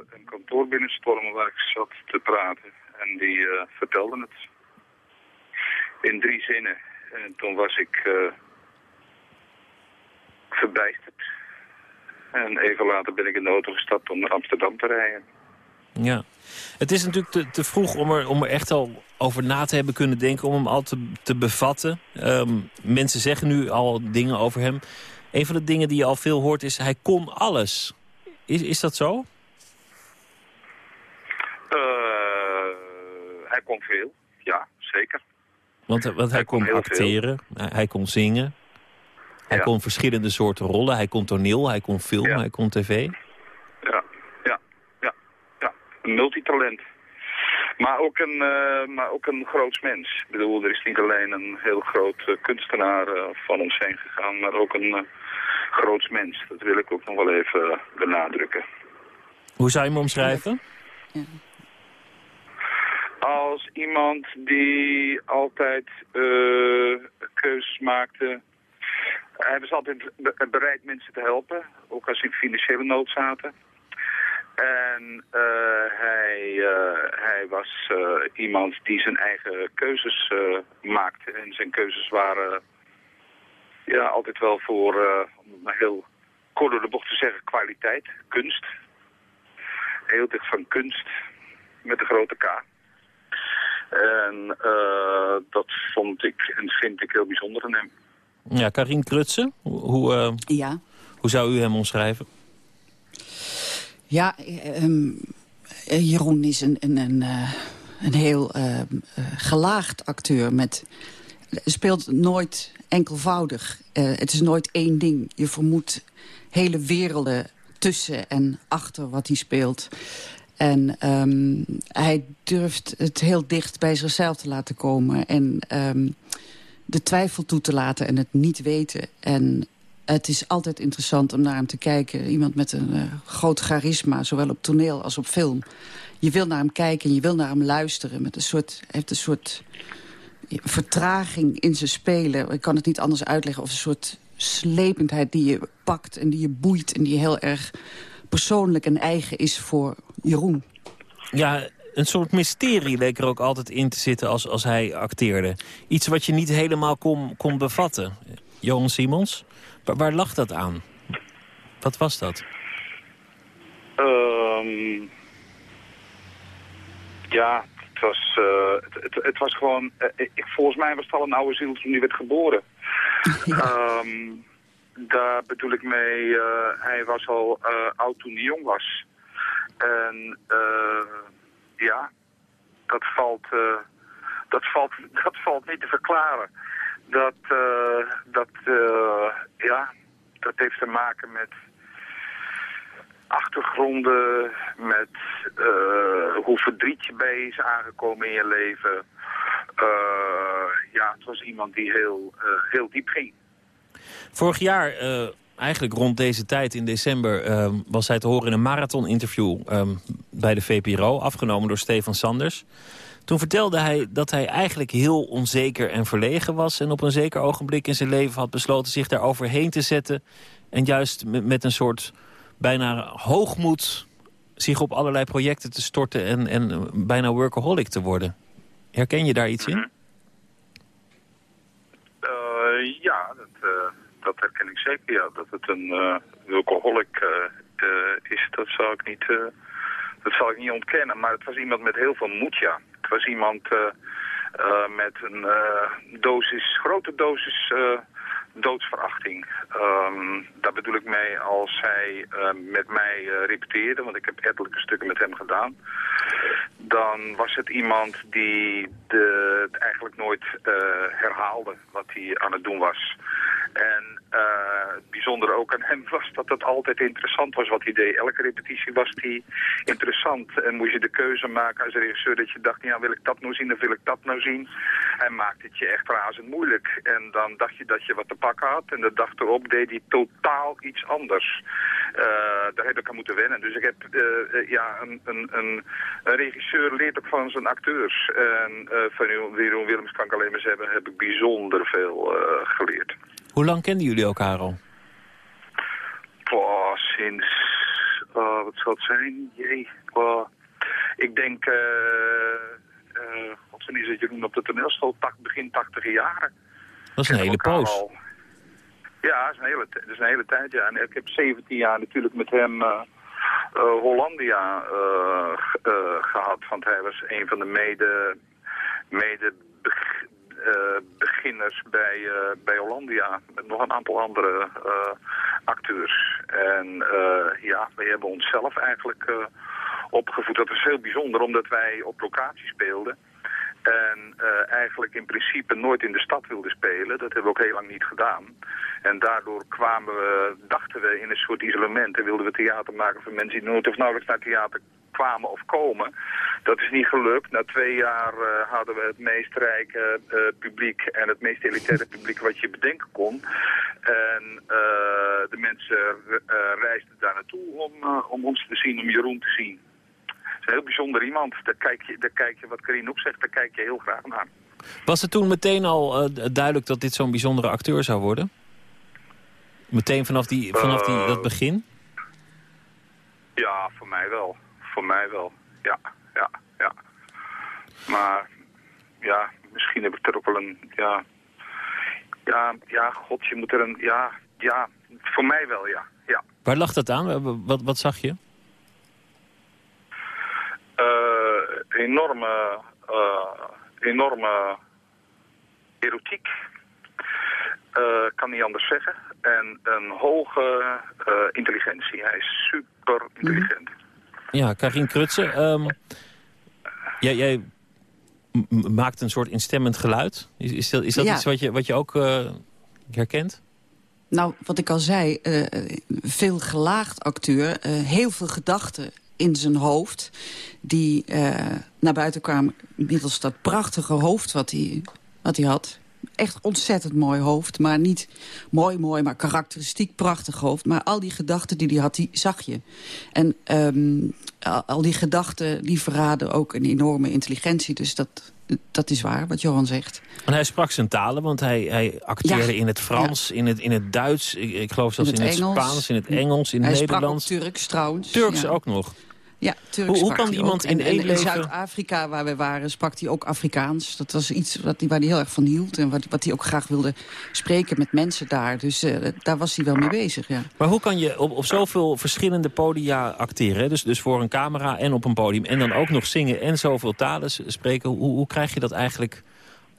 een kantoor binnenstormen waar ik zat te praten en die vertelde het. In drie zinnen. En toen was ik verbijsterd. En even later ben ik in de auto gestapt om naar Amsterdam te rijden. Ja. Het is natuurlijk te, te vroeg om er, om er echt al over na te hebben kunnen denken... om hem al te, te bevatten. Ehm, mensen zeggen nu al dingen over hem. Een van de dingen die je al veel hoort is... hij kon alles. Is, is dat zo? Eh, hij kon veel, ja, zeker. Want, want hij, kon acteren, hij, hij kon zingen. Hij Ja. kon verschillende soorten rollen. Hij kon toneel, hij kon film, hij kon tv. Ja, ja, ja, ja. Een multitalent. Maar ook een, eh, maar ook een groot mens. Ik bedoel, er is niet alleen een heel groot eh, kunstenaar eh, van ons heen gegaan, maar ook een uh, groot mens. Dat wil ik ook nog wel even benadrukken. Hoe zou je hem omschrijven? Als iemand die altijd keuzes maakte. Hij was altijd be- bereid mensen te helpen, ook als ze in financiële nood zaten. En eh, hij, eh, hij was eh, iemand die zijn eigen keuzes eh, maakte. En zijn keuzes waren ja, altijd wel voor, eh, om het maar heel kort door de bocht te zeggen, kwaliteit, kunst. Heel dicht van kunst, met een grote K. En eh, dat vond ik en vind ik heel bijzonder aan hem. Ja, Karin Krutsen, hoe, hoe, eh, Ja. hoe zou u hem omschrijven? Ja, eh, ehm, eh, Jeroen is een, een, een, eh, een heel gelaagd acteur. Met, speelt nooit enkelvoudig. Het is nooit één ding. Je vermoedt hele werelden tussen en achter wat hij speelt. En ehm, hij durft het heel dicht bij zichzelf te laten komen. En ehm, de twijfel toe te laten en het niet weten. En het is altijd interessant om naar hem te kijken. Iemand met een eh, groot charisma, zowel op toneel als op film. Je wil naar hem kijken en je wil naar hem luisteren. Met een soort, heeft een soort vertraging in zijn spelen. Ik kan het niet anders uitleggen. Of een soort slependheid die je pakt en die je boeit... en die heel erg persoonlijk en eigen is voor Jeroen. Ja, een soort mysterie leek er ook altijd in te zitten als, als hij acteerde. Iets wat je niet helemaal kon, kon bevatten. Johan Simons, waar, waar lag dat aan? Wat was dat? Ehm, ja, het was, eh, het, het, het was gewoon... eh, ik, volgens mij was het al een oude ziel toen hij werd geboren. Ehm, daar bedoel ik mee, eh, hij was al eh, oud toen hij jong was. En ja, dat valt, eh, dat, valt, dat valt niet te verklaren. Dat, eh, dat, eh, ja, dat heeft te maken met achtergronden, met eh, hoe verdriet je bij is aangekomen in je leven. Ja, het was iemand die heel, heel diep ging. Vorig jaar, eigenlijk rond deze tijd in december... eh, was hij te horen in een marathon-interview eh, bij de VPRO... afgenomen door Stefan Sanders. Toen vertelde hij dat hij eigenlijk heel onzeker en verlegen was... en op een zeker ogenblik in zijn leven had besloten zich daar overheen te zetten... en juist met, een soort bijna hoogmoed zich op allerlei projecten te storten... en, en bijna workaholic te worden. Herken je daar iets in? Eh, ja, dat, eh, dat herken ik zeker. Ja. Dat het een uh, eh, is, dat zou ik niet... dat zal ik niet ontkennen, maar het was iemand met heel veel moed, ja. Was iemand eh, eh, met een eh, dosis, grote dosis doodsverachting. Ehm, daar bedoel ik mee als hij met mij repeteerde, want ik heb ettelijke stukken met hem gedaan. Dan was het iemand die de, het eigenlijk nooit herhaalde wat hij aan het doen was. En eh, het ook aan hem was dat het altijd interessant was wat hij deed. Elke repetitie was die interessant. En moest je de keuze maken als regisseur dat je dacht, ja wil ik dat nou zien of wil ik dat nou zien. Hij maakte het je echt razend moeilijk. En dan dacht je dat je wat te pakken had. En de dag erop deed hij totaal iets anders. Eh, daar heb ik aan moeten wennen. Dus ik heb, eh, ja, een, een, een, een regisseur leert ook van zijn acteurs. En van Jeroen Willems kan ik alleen maar zeggen, heb ik bijzonder veel geleerd. Hoe lang kenden jullie elkaar al? Oh, sinds, eh, wat zal het zijn? Jee, ik denk, eh eh, wat wanneer zit Jeroen op de toneelschool? Begin tachtige jaren. Dat is een hele poos. al. Ja, dat is, een hele, dat is een hele tijd, ja. En ik heb 17 jaar natuurlijk met hem Hollandia eh, eh, gehad. Want hij was een van de mede, mede beginners bij, eh, bij Hollandia. Met nog een aantal andere eh, acteurs. En eh, ja, wij hebben onszelf eigenlijk eh, opgevoed. Dat was heel bijzonder, omdat wij op locatie speelden. En eh, eigenlijk in principe nooit in de stad wilden spelen. Dat hebben we ook heel lang niet gedaan. En daardoor kwamen we, dachten we in een soort isolement. En wilden we theater maken voor mensen die nooit of nauwelijks naar theater kwamen of komen. Dat is niet gelukt. Na twee jaar eh, hadden we het meest rijke eh, publiek en het meest elitaire publiek wat je bedenken kon. En eh, de mensen reisden daar naartoe om, om ons te zien, om Jeroen te zien. Het is een heel bijzonder iemand. Daar kijk je, daar kijk je wat Karin ook zegt, daar kijk je heel graag naar. Was het toen meteen al duidelijk dat dit zo'n bijzondere acteur zou worden? Meteen vanaf, die, vanaf die, dat begin? Ja, voor mij wel. Voor mij wel. Ja, ja, ja. Maar ja, misschien heb ik er ook wel een, ja, ja, ja, god, je moet er een, ja, ja, voor mij wel, ja, ja. Waar lag dat aan? Wat, wat zag je? Eh, enorme, eh, enorme erotiek. Eh, kan niet anders zeggen. En een hoge intelligentie. Hij is super intelligent. Ja, Karin Krutsen. ehm, jij jij maakt een soort instemmend geluid. Is, is dat, is dat Ja. iets wat je, wat je ook eh, herkent? Nou, wat ik al zei, eh, veel gelaagd acteur, eh, heel veel gedachten in zijn hoofd... die naar buiten kwamen middels dat prachtige hoofd wat hij, wat hij had. Echt ontzettend mooi hoofd, maar niet mooi mooi, maar karakteristiek prachtig hoofd. Maar al die gedachten die hij had, die zag je. En ehm, al, die gedachten, die verraden ook een enorme intelligentie. Dus dat, dat is waar, wat Johan zegt. En hij sprak zijn talen, want hij, hij acteerde Ja. in het Frans, in, het, in het Duits... Ik, ik geloof zelfs In in het. Spaans, in het Engels, in het hij Nederlands. sprak ook Turks trouwens. Turks ja. ook nog. Ja, Turks Hoe- hoe kan iemand in één leven- Zuid-Afrika, waar we waren, sprak hij ook Afrikaans. Dat was iets wat hij, waar hij heel erg van hield. En wat, wat hij ook graag wilde spreken met mensen daar. Dus eh, daar was hij wel mee bezig, ja. Maar hoe kan je op, op zoveel verschillende podia acteren? hè? Dus, dus voor een camera en op een podium. En dan ook nog zingen en zoveel talen spreken. Hoe, hoe krijg je dat eigenlijk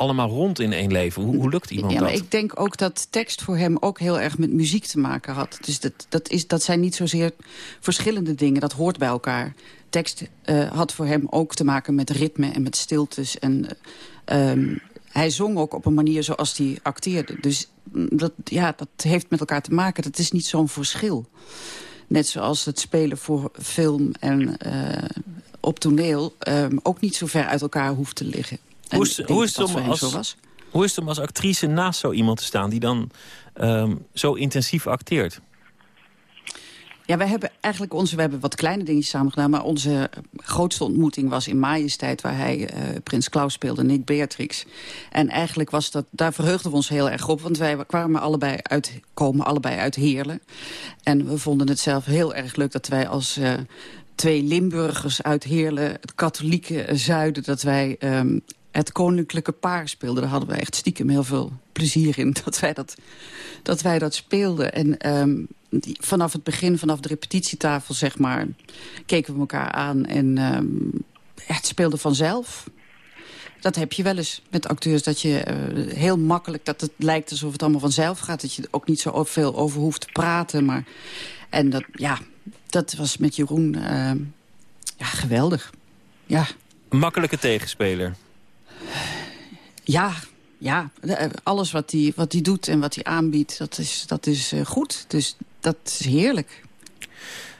allemaal rond in één leven? Hoe, hoe lukt iemand Ja, maar dat? ik denk ook dat tekst voor hem ook heel erg met muziek te maken had. Dus dat, dat, is, dat zijn niet zozeer verschillende dingen, dat hoort bij elkaar. Tekst eh, had voor hem ook te maken met ritme en met stiltes. En eh, ehm, hij zong ook op een manier zoals hij acteerde. Dus mm, dat, ja, dat heeft met elkaar te maken. Dat is niet zo'n verschil. Net zoals het spelen voor film en eh, op toneel... ehm, ook niet zo ver uit elkaar hoeft te liggen. Hoe is, hoe, is het om als, hoe is het om als actrice naast zo iemand te staan... die dan ehm, zo intensief acteert? Ja, wij hebben eigenlijk onze, we hebben wat kleine dingetjes samen gedaan... maar onze grootste ontmoeting was in Majesteit... waar hij eh, Prins Klaus speelde en ik Beatrix. En eigenlijk was dat, daar verheugden we ons heel erg op... want wij kwamen allebei uit, komen allebei uit Heerlen. En we vonden het zelf heel erg leuk dat wij als... eh, twee Limburgers uit Heerlen, het katholieke zuiden... dat wij ehm, het koninklijke paar speelden. Daar hadden we echt stiekem heel veel plezier in dat wij dat, dat, wij dat speelden. En ehm, vanaf het begin, vanaf de repetitietafel, zeg maar... keken we elkaar aan en ehm, ja, het speelde vanzelf. Dat heb je wel eens met acteurs. Dat je eh, heel makkelijk, dat het lijkt alsof het allemaal vanzelf gaat. Dat je er ook niet zo veel over hoeft te praten. Maar, en dat, ja, dat was met Jeroen eh, ja, geweldig. Ja, Een makkelijke tegenspeler. Ja, ja. eh, alles wat hij wat die doet en wat hij aanbiedt, dat is, dat is eh, goed. Dus dat is heerlijk.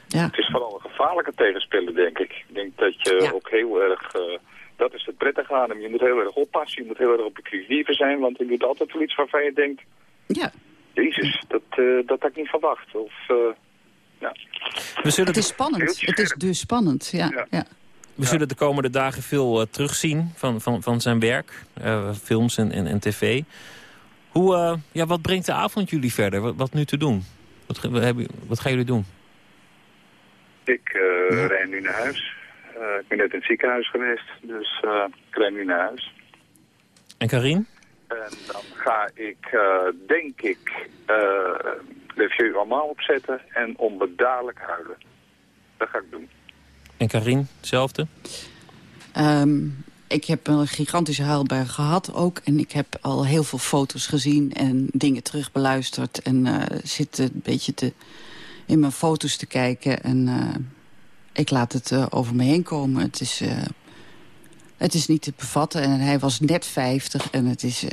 Ja. Het is vooral een gevaarlijke tegenspeler, denk ik. Ik denk dat je ook heel erg... eh, dat is het prettige aan hem. Je moet heel erg oppassen. Je moet heel erg op je creatieve zijn. Want hij doet altijd wel iets waarvan je denkt... Ja. Jezus, dat, eh, dat had ik niet verwacht. Of, eh, ja. We zullen Het is spannend. Het is dus spannend, ja. ja. We zullen de komende dagen veel eh, terugzien van, van, van zijn werk. eh, films en, en, en tv. Hoe, eh, ja, wat brengt de avond jullie verder? Wat, wat nu te doen? Wat, wat, hebben- wat gaan jullie doen? Ik eh rijd nu naar huis. Eh, ik ben net in het ziekenhuis geweest. Dus eh, ik rijd nu naar huis. En Karin? En dan ga ik, eh, denk ik, eh de Vieux allemaal opzetten en onbedadelijk huilen. Dat ga ik doen. En Karin, hetzelfde? Ehm, ik heb een gigantische huilbui gehad ook. En ik heb al heel veel foto's gezien en dingen terugbeluisterd. En eh, zit een beetje te, in mijn foto's te kijken. En eh, ik laat het eh, over me heen komen. Het is, het is niet te bevatten. En hij was net 50 en het is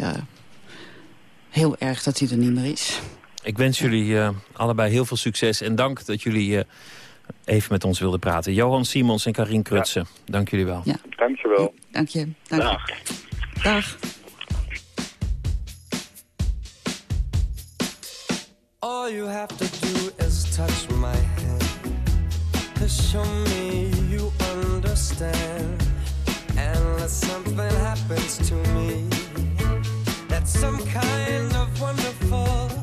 heel erg dat hij er niet meer is. Ik wens jullie allebei heel veel succes. En dank dat jullie even met ons wilden praten. Johan Simons en Karin Krutsen. Dank jullie wel. Ja. Dankjewel. Dank je. Dank je. Dag. Dag. All you have to do is touch my hand to show me you understand. Unless something happens to me, that's some kind of wonderful.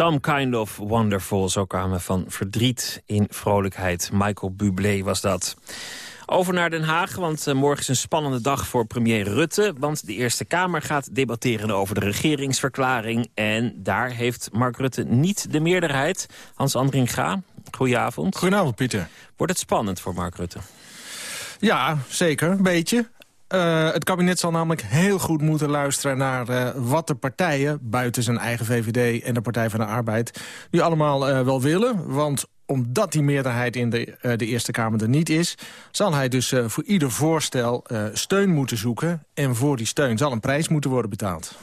Some Kind of Wonderful, zo kwamen van verdriet in vrolijkheid. Michael Bublé was dat. Over naar Den Haag, want eh, morgen is een spannende dag voor premier Rutte. Want de Eerste Kamer gaat debatteren over de regeringsverklaring. En daar heeft Mark Rutte niet de meerderheid. Hans Andringa, goedenavond. Goedenavond, Pieter. Wordt het spannend voor Mark Rutte? Ja, zeker. Een beetje. Uh, het kabinet zal namelijk heel goed moeten luisteren naar uh, wat de partijen... buiten zijn eigen VVD en de Partij van de Arbeid... nu allemaal uh, wel willen. Want omdat die meerderheid in de, de Eerste Kamer er niet is... zal hij dus voor ieder voorstel steun moeten zoeken. En voor die steun zal een prijs moeten worden betaald.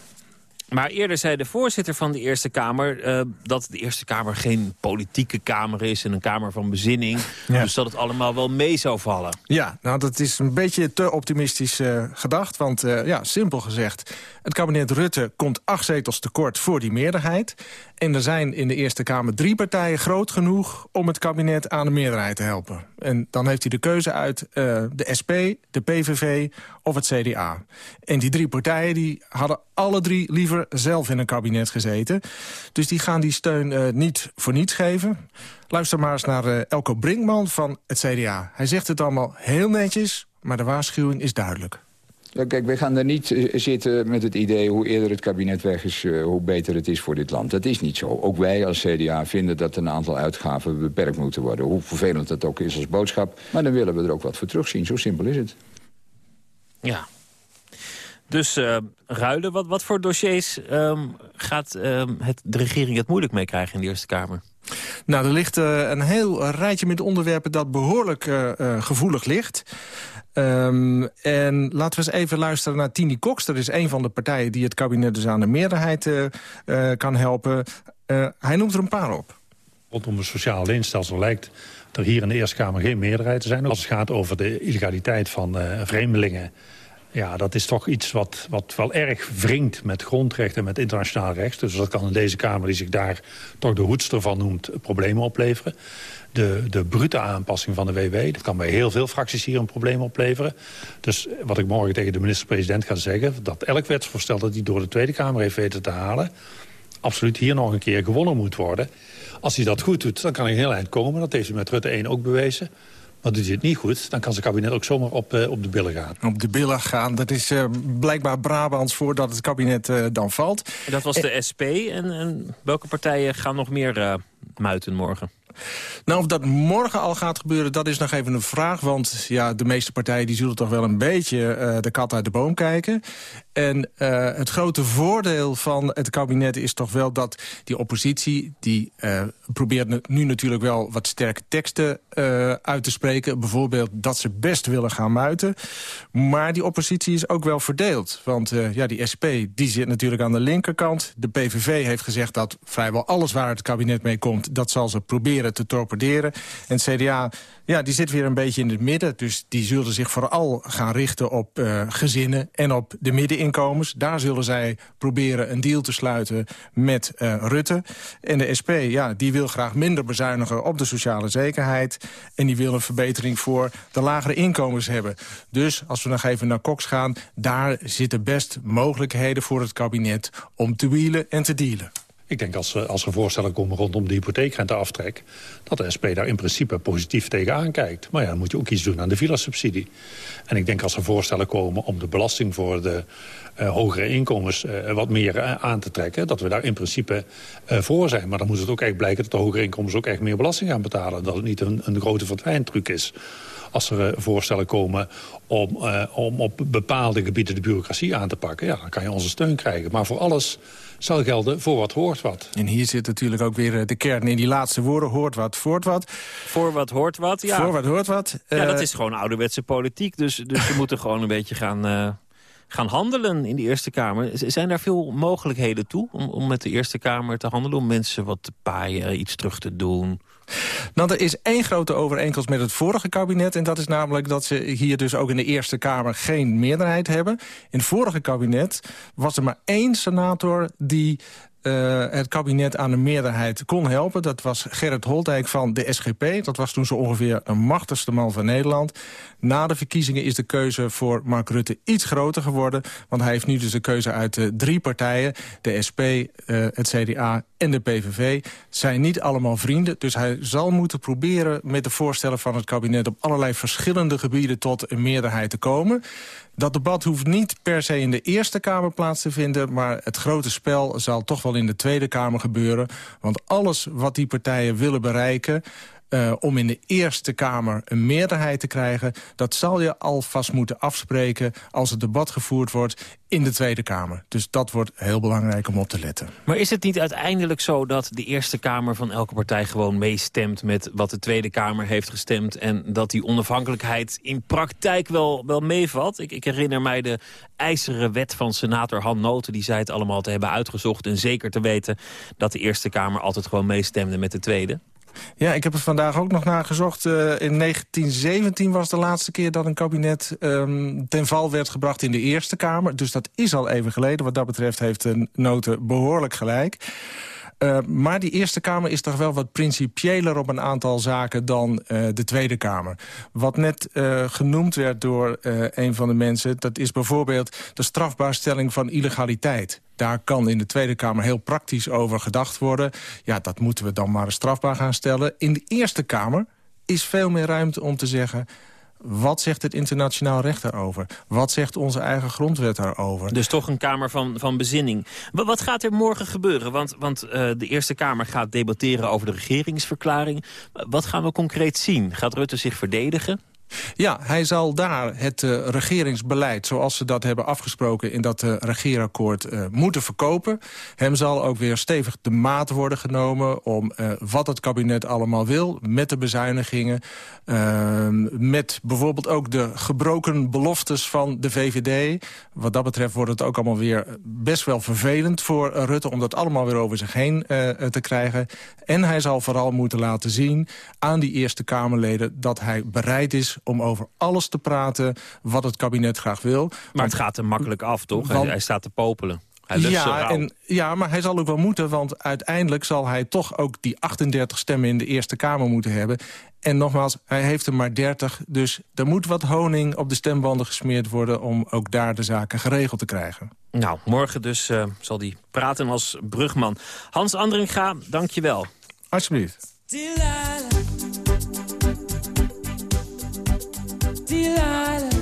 Maar eerder zei de voorzitter van de Eerste Kamer... Uh, dat de Eerste Kamer geen politieke kamer is... en een kamer van bezinning. Ja. Dus dat het allemaal wel mee zou vallen. Ja, nou dat is een beetje te optimistisch uh, gedacht. Want uh, ja, simpel gezegd... het kabinet Rutte komt acht zetels tekort voor die meerderheid. En er zijn in de Eerste Kamer drie partijen groot genoeg... om het kabinet aan de meerderheid te helpen. En dan heeft hij de keuze uit de SP, de PVV of het CDA. En die drie partijen die hadden alle drie liever zelf in een kabinet gezeten. Dus die gaan die steun uh, niet voor niets geven. Luister maar eens naar uh, Elko Brinkman van het CDA. Hij zegt het allemaal heel netjes, maar de waarschuwing is duidelijk. Kijk, wij gaan er niet uh, zitten met het idee... hoe eerder het kabinet weg is, uh, hoe beter het is voor dit land. Dat is niet zo. Ook wij als CDA vinden dat een aantal uitgaven beperkt moeten worden. Hoe vervelend dat ook is als boodschap. Maar dan willen we er ook wat voor terugzien. Zo simpel is het. Ja, dus uh, ruilen, wat, wat voor dossiers um, gaat um, het, de regering het moeilijk mee krijgen in de Eerste Kamer? Nou, er ligt uh, een heel rijtje met onderwerpen dat behoorlijk uh, gevoelig ligt. Um, en laten we eens even luisteren naar Tini Cox. Dat is een van de partijen die het kabinet dus aan de meerderheid kan helpen. hij noemt er een paar op. Rondom het sociale leenstelsel lijkt er hier in de Eerste Kamer geen meerderheid te zijn. Als het gaat over de illegaliteit van vreemdelingen ja, dat is toch iets wat, wat wel erg wringt met grondrecht en met internationaal recht. Dus dat kan in deze Kamer, die zich daar toch de hoedster van noemt, problemen opleveren. De, de brute aanpassing van de WW, dat kan bij heel veel fracties hier een probleem opleveren. Dus wat ik morgen tegen de minister-president ga zeggen... dat elk wetsvoorstel dat hij door de Tweede Kamer heeft weten te halen... absoluut hier nog een keer gewonnen moet worden. Als hij dat goed doet, dan kan hij heel eind komen. Dat heeft hij met Rutte 1 ook bewezen. Maar doet hij het niet goed, dan kan zijn kabinet ook zomaar op, uh, op de billen gaan. Op de billen gaan, dat is uh, blijkbaar Brabants voordat het kabinet uh, dan valt. En dat was de SP. En, en welke partijen gaan nog meer muiten morgen? Nou, of dat morgen al gaat gebeuren, dat is nog even een vraag. Want ja, de meeste partijen die zullen toch wel een beetje uh, de kat uit de boom kijken. En uh, het grote voordeel van het kabinet is toch wel dat die oppositie... die uh, probeert nu natuurlijk wel wat sterke teksten uit te spreken. Bijvoorbeeld dat ze best willen gaan muiten. Maar die oppositie is ook wel verdeeld. Want ja, die SP die zit natuurlijk aan de linkerkant. De PVV heeft gezegd dat vrijwel alles waar het kabinet mee komt... dat zal ze proberen te torpederen. En CDA, ja, die zit weer een beetje in het midden. Dus die zullen zich vooral gaan richten op uh, gezinnen en op de middeninkomens. Daar zullen zij proberen een deal te sluiten met Rutte. En de SP, ja, die wil graag minder bezuinigen op de sociale zekerheid. En die wil een verbetering voor de lagere inkomens hebben. Dus als we nog even naar Cox gaan... daar zitten best mogelijkheden voor het kabinet om te wielen en te dealen. Ik denk als, als er voorstellen komen rondom de hypotheekrenteaftrek... dat de SP daar in principe positief tegenaan kijkt. Maar ja, dan moet je ook iets doen aan de villa-subsidie. En ik denk als er voorstellen komen om de belasting voor de uh, hogere inkomens uh, wat meer uh, aan te trekken... dat we daar in principe voor zijn. Maar dan moet het ook echt blijken dat de hogere inkomens ook echt meer belasting gaan betalen. Dat het niet een, een grote verdwijntruc is als er voorstellen komen om, uh, om op bepaalde gebieden de bureaucratie aan te pakken... ja, dan kan je onze steun krijgen. Maar voor alles zal gelden voor wat hoort wat. En hier zit natuurlijk ook weer de kern in die laatste woorden. Hoort wat, voort wat. Voor wat hoort wat, ja. Voor wat hoort wat. Ja, dat is gewoon ouderwetse politiek. Dus, dus we moeten gewoon een beetje gaan... Uh gaan handelen in de Eerste Kamer. Zijn daar veel mogelijkheden toe om, om met de Eerste Kamer te handelen? Om mensen wat te paaien, iets terug te doen? Nou, er is één grote overeenkomst met het vorige kabinet... en dat is namelijk dat ze hier dus ook in de Eerste Kamer geen meerderheid hebben. In het vorige kabinet was er maar één senator die eh, het kabinet aan de meerderheid kon helpen. Dat was Gerrit Holtijk van de SGP. Dat was toen zo ongeveer een machtigste man van Nederland. Na de verkiezingen is de keuze voor Mark Rutte iets groter geworden. Want hij heeft nu dus de keuze uit de drie partijen. De SP, eh, het CDA en de PVV. Zijn niet allemaal vrienden. Dus hij zal moeten proberen met de voorstellen van het kabinet... op allerlei verschillende gebieden tot een meerderheid te komen. Dat debat hoeft niet per se in de Eerste Kamer plaats te vinden... maar het grote spel zal toch wel in de Tweede Kamer gebeuren. Want alles wat die partijen willen bereiken... Uh, om in de Eerste Kamer een meerderheid te krijgen... dat zal je alvast moeten afspreken als het debat gevoerd wordt in de Tweede Kamer. Dus dat wordt heel belangrijk om op te letten. Maar is het niet uiteindelijk zo dat de Eerste Kamer van elke partij gewoon meestemt... met wat de Tweede Kamer heeft gestemd... en dat die onafhankelijkheid in praktijk wel, wel meevalt? Ik, ik herinner mij de ijzeren wet van senator Han Noten... die zei het allemaal te hebben uitgezocht en zeker te weten... dat de Eerste Kamer altijd gewoon meestemde met de Tweede. Ja, ik heb het vandaag ook nog nagezocht. Uh, in 1917 was de laatste keer dat een kabinet um, ten val werd gebracht in de Eerste Kamer. Dus dat is al even geleden. Wat dat betreft heeft de noten behoorlijk gelijk. Uh, maar die Eerste Kamer is toch wel wat principiëler op een aantal zaken dan uh, de Tweede Kamer. Wat net uh, genoemd werd door een van de mensen... dat is bijvoorbeeld de strafbaarstelling van illegaliteit. Daar kan in de Tweede Kamer heel praktisch over gedacht worden. Ja, dat moeten we dan maar strafbaar gaan stellen. In de Eerste Kamer is veel meer ruimte om te zeggen... Wat zegt het internationaal recht daarover? Wat zegt onze eigen grondwet daarover? Dus toch een Kamer van, van bezinning. Wat gaat er morgen gebeuren? Want, want uh, de Eerste Kamer gaat debatteren over de regeringsverklaring. Wat gaan we concreet zien? Gaat Rutte zich verdedigen? Ja, hij zal daar het uh, regeringsbeleid, zoals ze dat hebben afgesproken in dat uh, regeerakkoord, uh, moeten verkopen. Hem zal ook weer stevig de maat worden genomen om wat het kabinet allemaal wil, met de bezuinigingen, met bijvoorbeeld ook de gebroken beloftes van de VVD. Wat dat betreft wordt het ook allemaal weer best wel vervelend voor Rutte om dat allemaal weer over zich heen te krijgen. En hij zal vooral moeten laten zien aan die Eerste Kamerleden dat hij bereid is om over alles te praten wat het kabinet graag wil. Maar want, het gaat hem makkelijk af, toch? Want, hij, hij, staat te popelen. Hij ja, en, ja, maar hij zal ook wel moeten, want uiteindelijk zal hij toch ook die 38 stemmen in de Eerste Kamer moeten hebben. En nogmaals, hij heeft er maar 30, dus er moet wat honing op de stembanden gesmeerd worden om ook daar de zaken geregeld te krijgen. Nou, morgen dus uh, zal hij praten als brugman. Hans Andringa, dank je wel. Alsjeblieft. Delilah. You're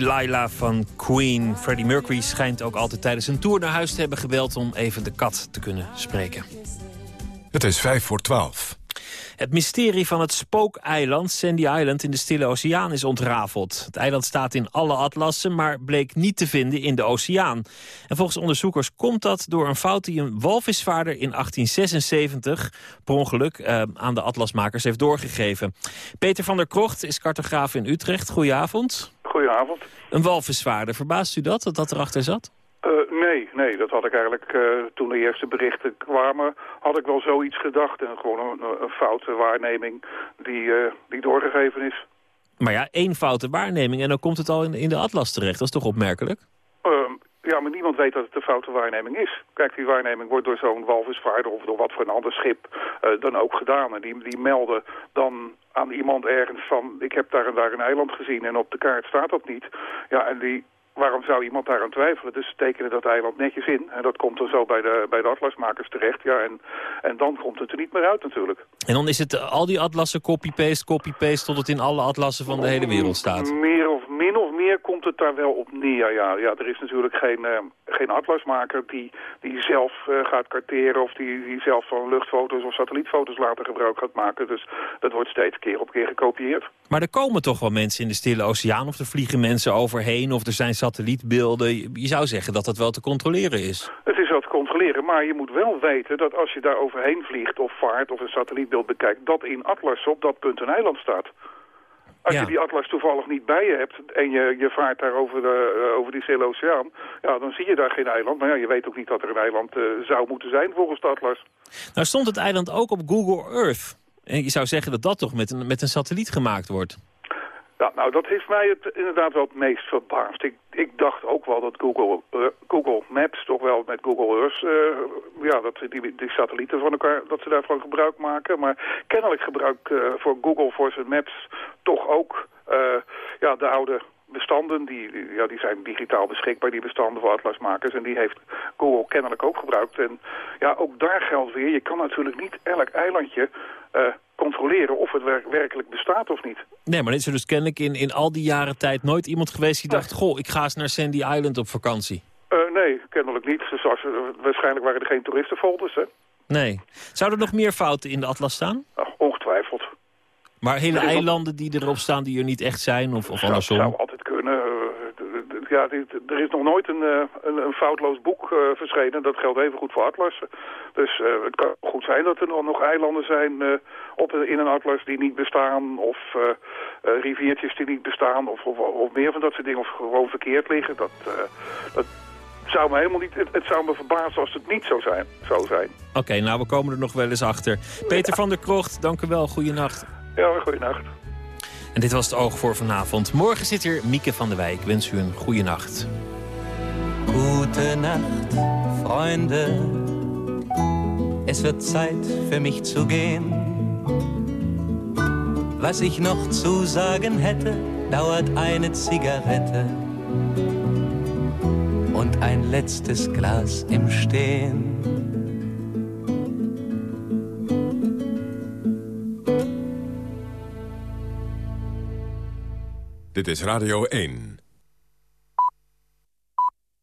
Delilah van Queen. Freddie Mercury schijnt ook altijd tijdens een tour naar huis te hebben gebeld... om even de kat te kunnen spreken. Het is vijf voor twaalf. Het mysterie van het spookeiland Sandy Island in de Stille Oceaan is ontrafeld. Het eiland staat in alle atlassen, maar bleek niet te vinden in de oceaan. En volgens onderzoekers komt dat door een fout die een walvisvaarder in 1876... per ongeluk eh, aan de atlasmakers heeft doorgegeven. Peter van der Krocht is cartograaf in Utrecht. Goedenavond. Goedenavond. Een walvisvaarder, verbaast u dat, dat dat erachter zat? Eh, nee, nee, dat had ik eigenlijk eh, toen de eerste berichten kwamen, had ik wel zoiets gedacht. En gewoon een, een foute waarneming die, eh, die doorgegeven is. Maar ja, één foute waarneming en dan komt het al in, in de atlas terecht. Dat is toch opmerkelijk? Ja, maar niemand weet dat het een foute waarneming is. Kijk, die waarneming wordt door zo'n walvisvaarder of door wat voor een ander schip eh, dan ook gedaan. En die, die melden dan aan iemand ergens van, ik heb daar en daar een eiland gezien en op de kaart staat dat niet. Ja, en die waarom zou iemand daaraan twijfelen? Dus ze tekenen dat eiland netjes in. En dat komt dan zo bij de, bij de atlasmakers terecht. Ja, en, en dan komt het er niet meer uit natuurlijk. En dan is het eh, al die atlassen copy-paste, copy-paste... tot het in alle atlassen van de hele wereld staat? Meer of min of meer komt het daar wel op neer, ja. ja er is natuurlijk geen, eh, geen atlasmaker die, die zelf eh, gaat karteren... of die, die zelf van luchtfoto's of satellietfoto's later gebruik gaat maken. Dus dat wordt steeds keer op keer gekopieerd. Maar er komen toch wel mensen in de Stille Oceaan... of er vliegen mensen overheen, of er zijn satellietbeelden. Je je zou zeggen dat dat wel te controleren is. Het is wel te controleren, maar je moet wel weten dat als je daar overheen vliegt of vaart of een satellietbeeld bekijkt, dat in Atlas op dat punt een eiland staat. Als Ja. je die atlas toevallig niet bij je hebt en je, je vaart daar over, de, eh, over die Stille Oceaan, ja, dan zie je daar geen eiland. Maar ja, je weet ook niet dat er een eiland eh, zou moeten zijn volgens de atlas. Nou stond het eiland ook op Google Earth. En je zou zeggen dat dat toch met een, met een satelliet gemaakt wordt. Ja, nou, dat heeft mij het inderdaad wel het meest verbaasd. Ik, ik dacht ook wel dat Google, eh, Google Maps toch wel met Google Earth... eh, ja, dat die, die satellieten van elkaar, dat ze daarvan gebruik maken. Maar kennelijk gebruik eh, voor Google voor zijn maps toch ook ja, de oude bestanden. Die, ja, die zijn digitaal beschikbaar, die bestanden voor atlasmakers. En die heeft Google kennelijk ook gebruikt. En ja, ook daar geldt weer, je kan natuurlijk niet elk eilandje... controleren of het wer- werkelijk bestaat of niet. Nee, maar dan is er dus kennelijk in, in al die jaren tijd nooit iemand geweest die dacht... goh, ik ga eens naar Sandy Island op vakantie. Eh, nee, kennelijk niet. Dus als, waarschijnlijk waren er geen toeristenfolders, hè? Nee. Zouden er nog meer fouten in de atlas staan? ongetwijfeld. Maar hele eilanden die erop staan die er niet echt zijn? Of, of Zou, andersom? zou altijd kunnen. Eh, d- d- ja, dit- er is nog nooit een, eh, een, een foutloos boek eh, verschenen. Dat geldt even goed voor atlassen. Dus eh, het kan goed zijn dat er nog, eilanden zijn op, in een atlas die niet bestaan. Of riviertjes die niet bestaan. Of, of, of meer van dat soort dingen. Of gewoon verkeerd liggen. Dat, dat zou me helemaal niet... Het, het zou me verbazen als het niet zo zijn. Zou zijn. Oké, nou, we komen er nog wel eens achter. Peter van der Krocht, dank u wel. Goeienacht. Ja, goeienacht. En dit was het Oog voor vanavond. Morgen zit hier Mieke van der Wijk. Ik wens u een goede nacht. Gute Nacht, Freunde. Es wird Zeit für mich zu gehen. Was ich noch zu sagen hätte, dauert eine Zigarette und ein letztes Glas im Stehen. Dit is Radio 1.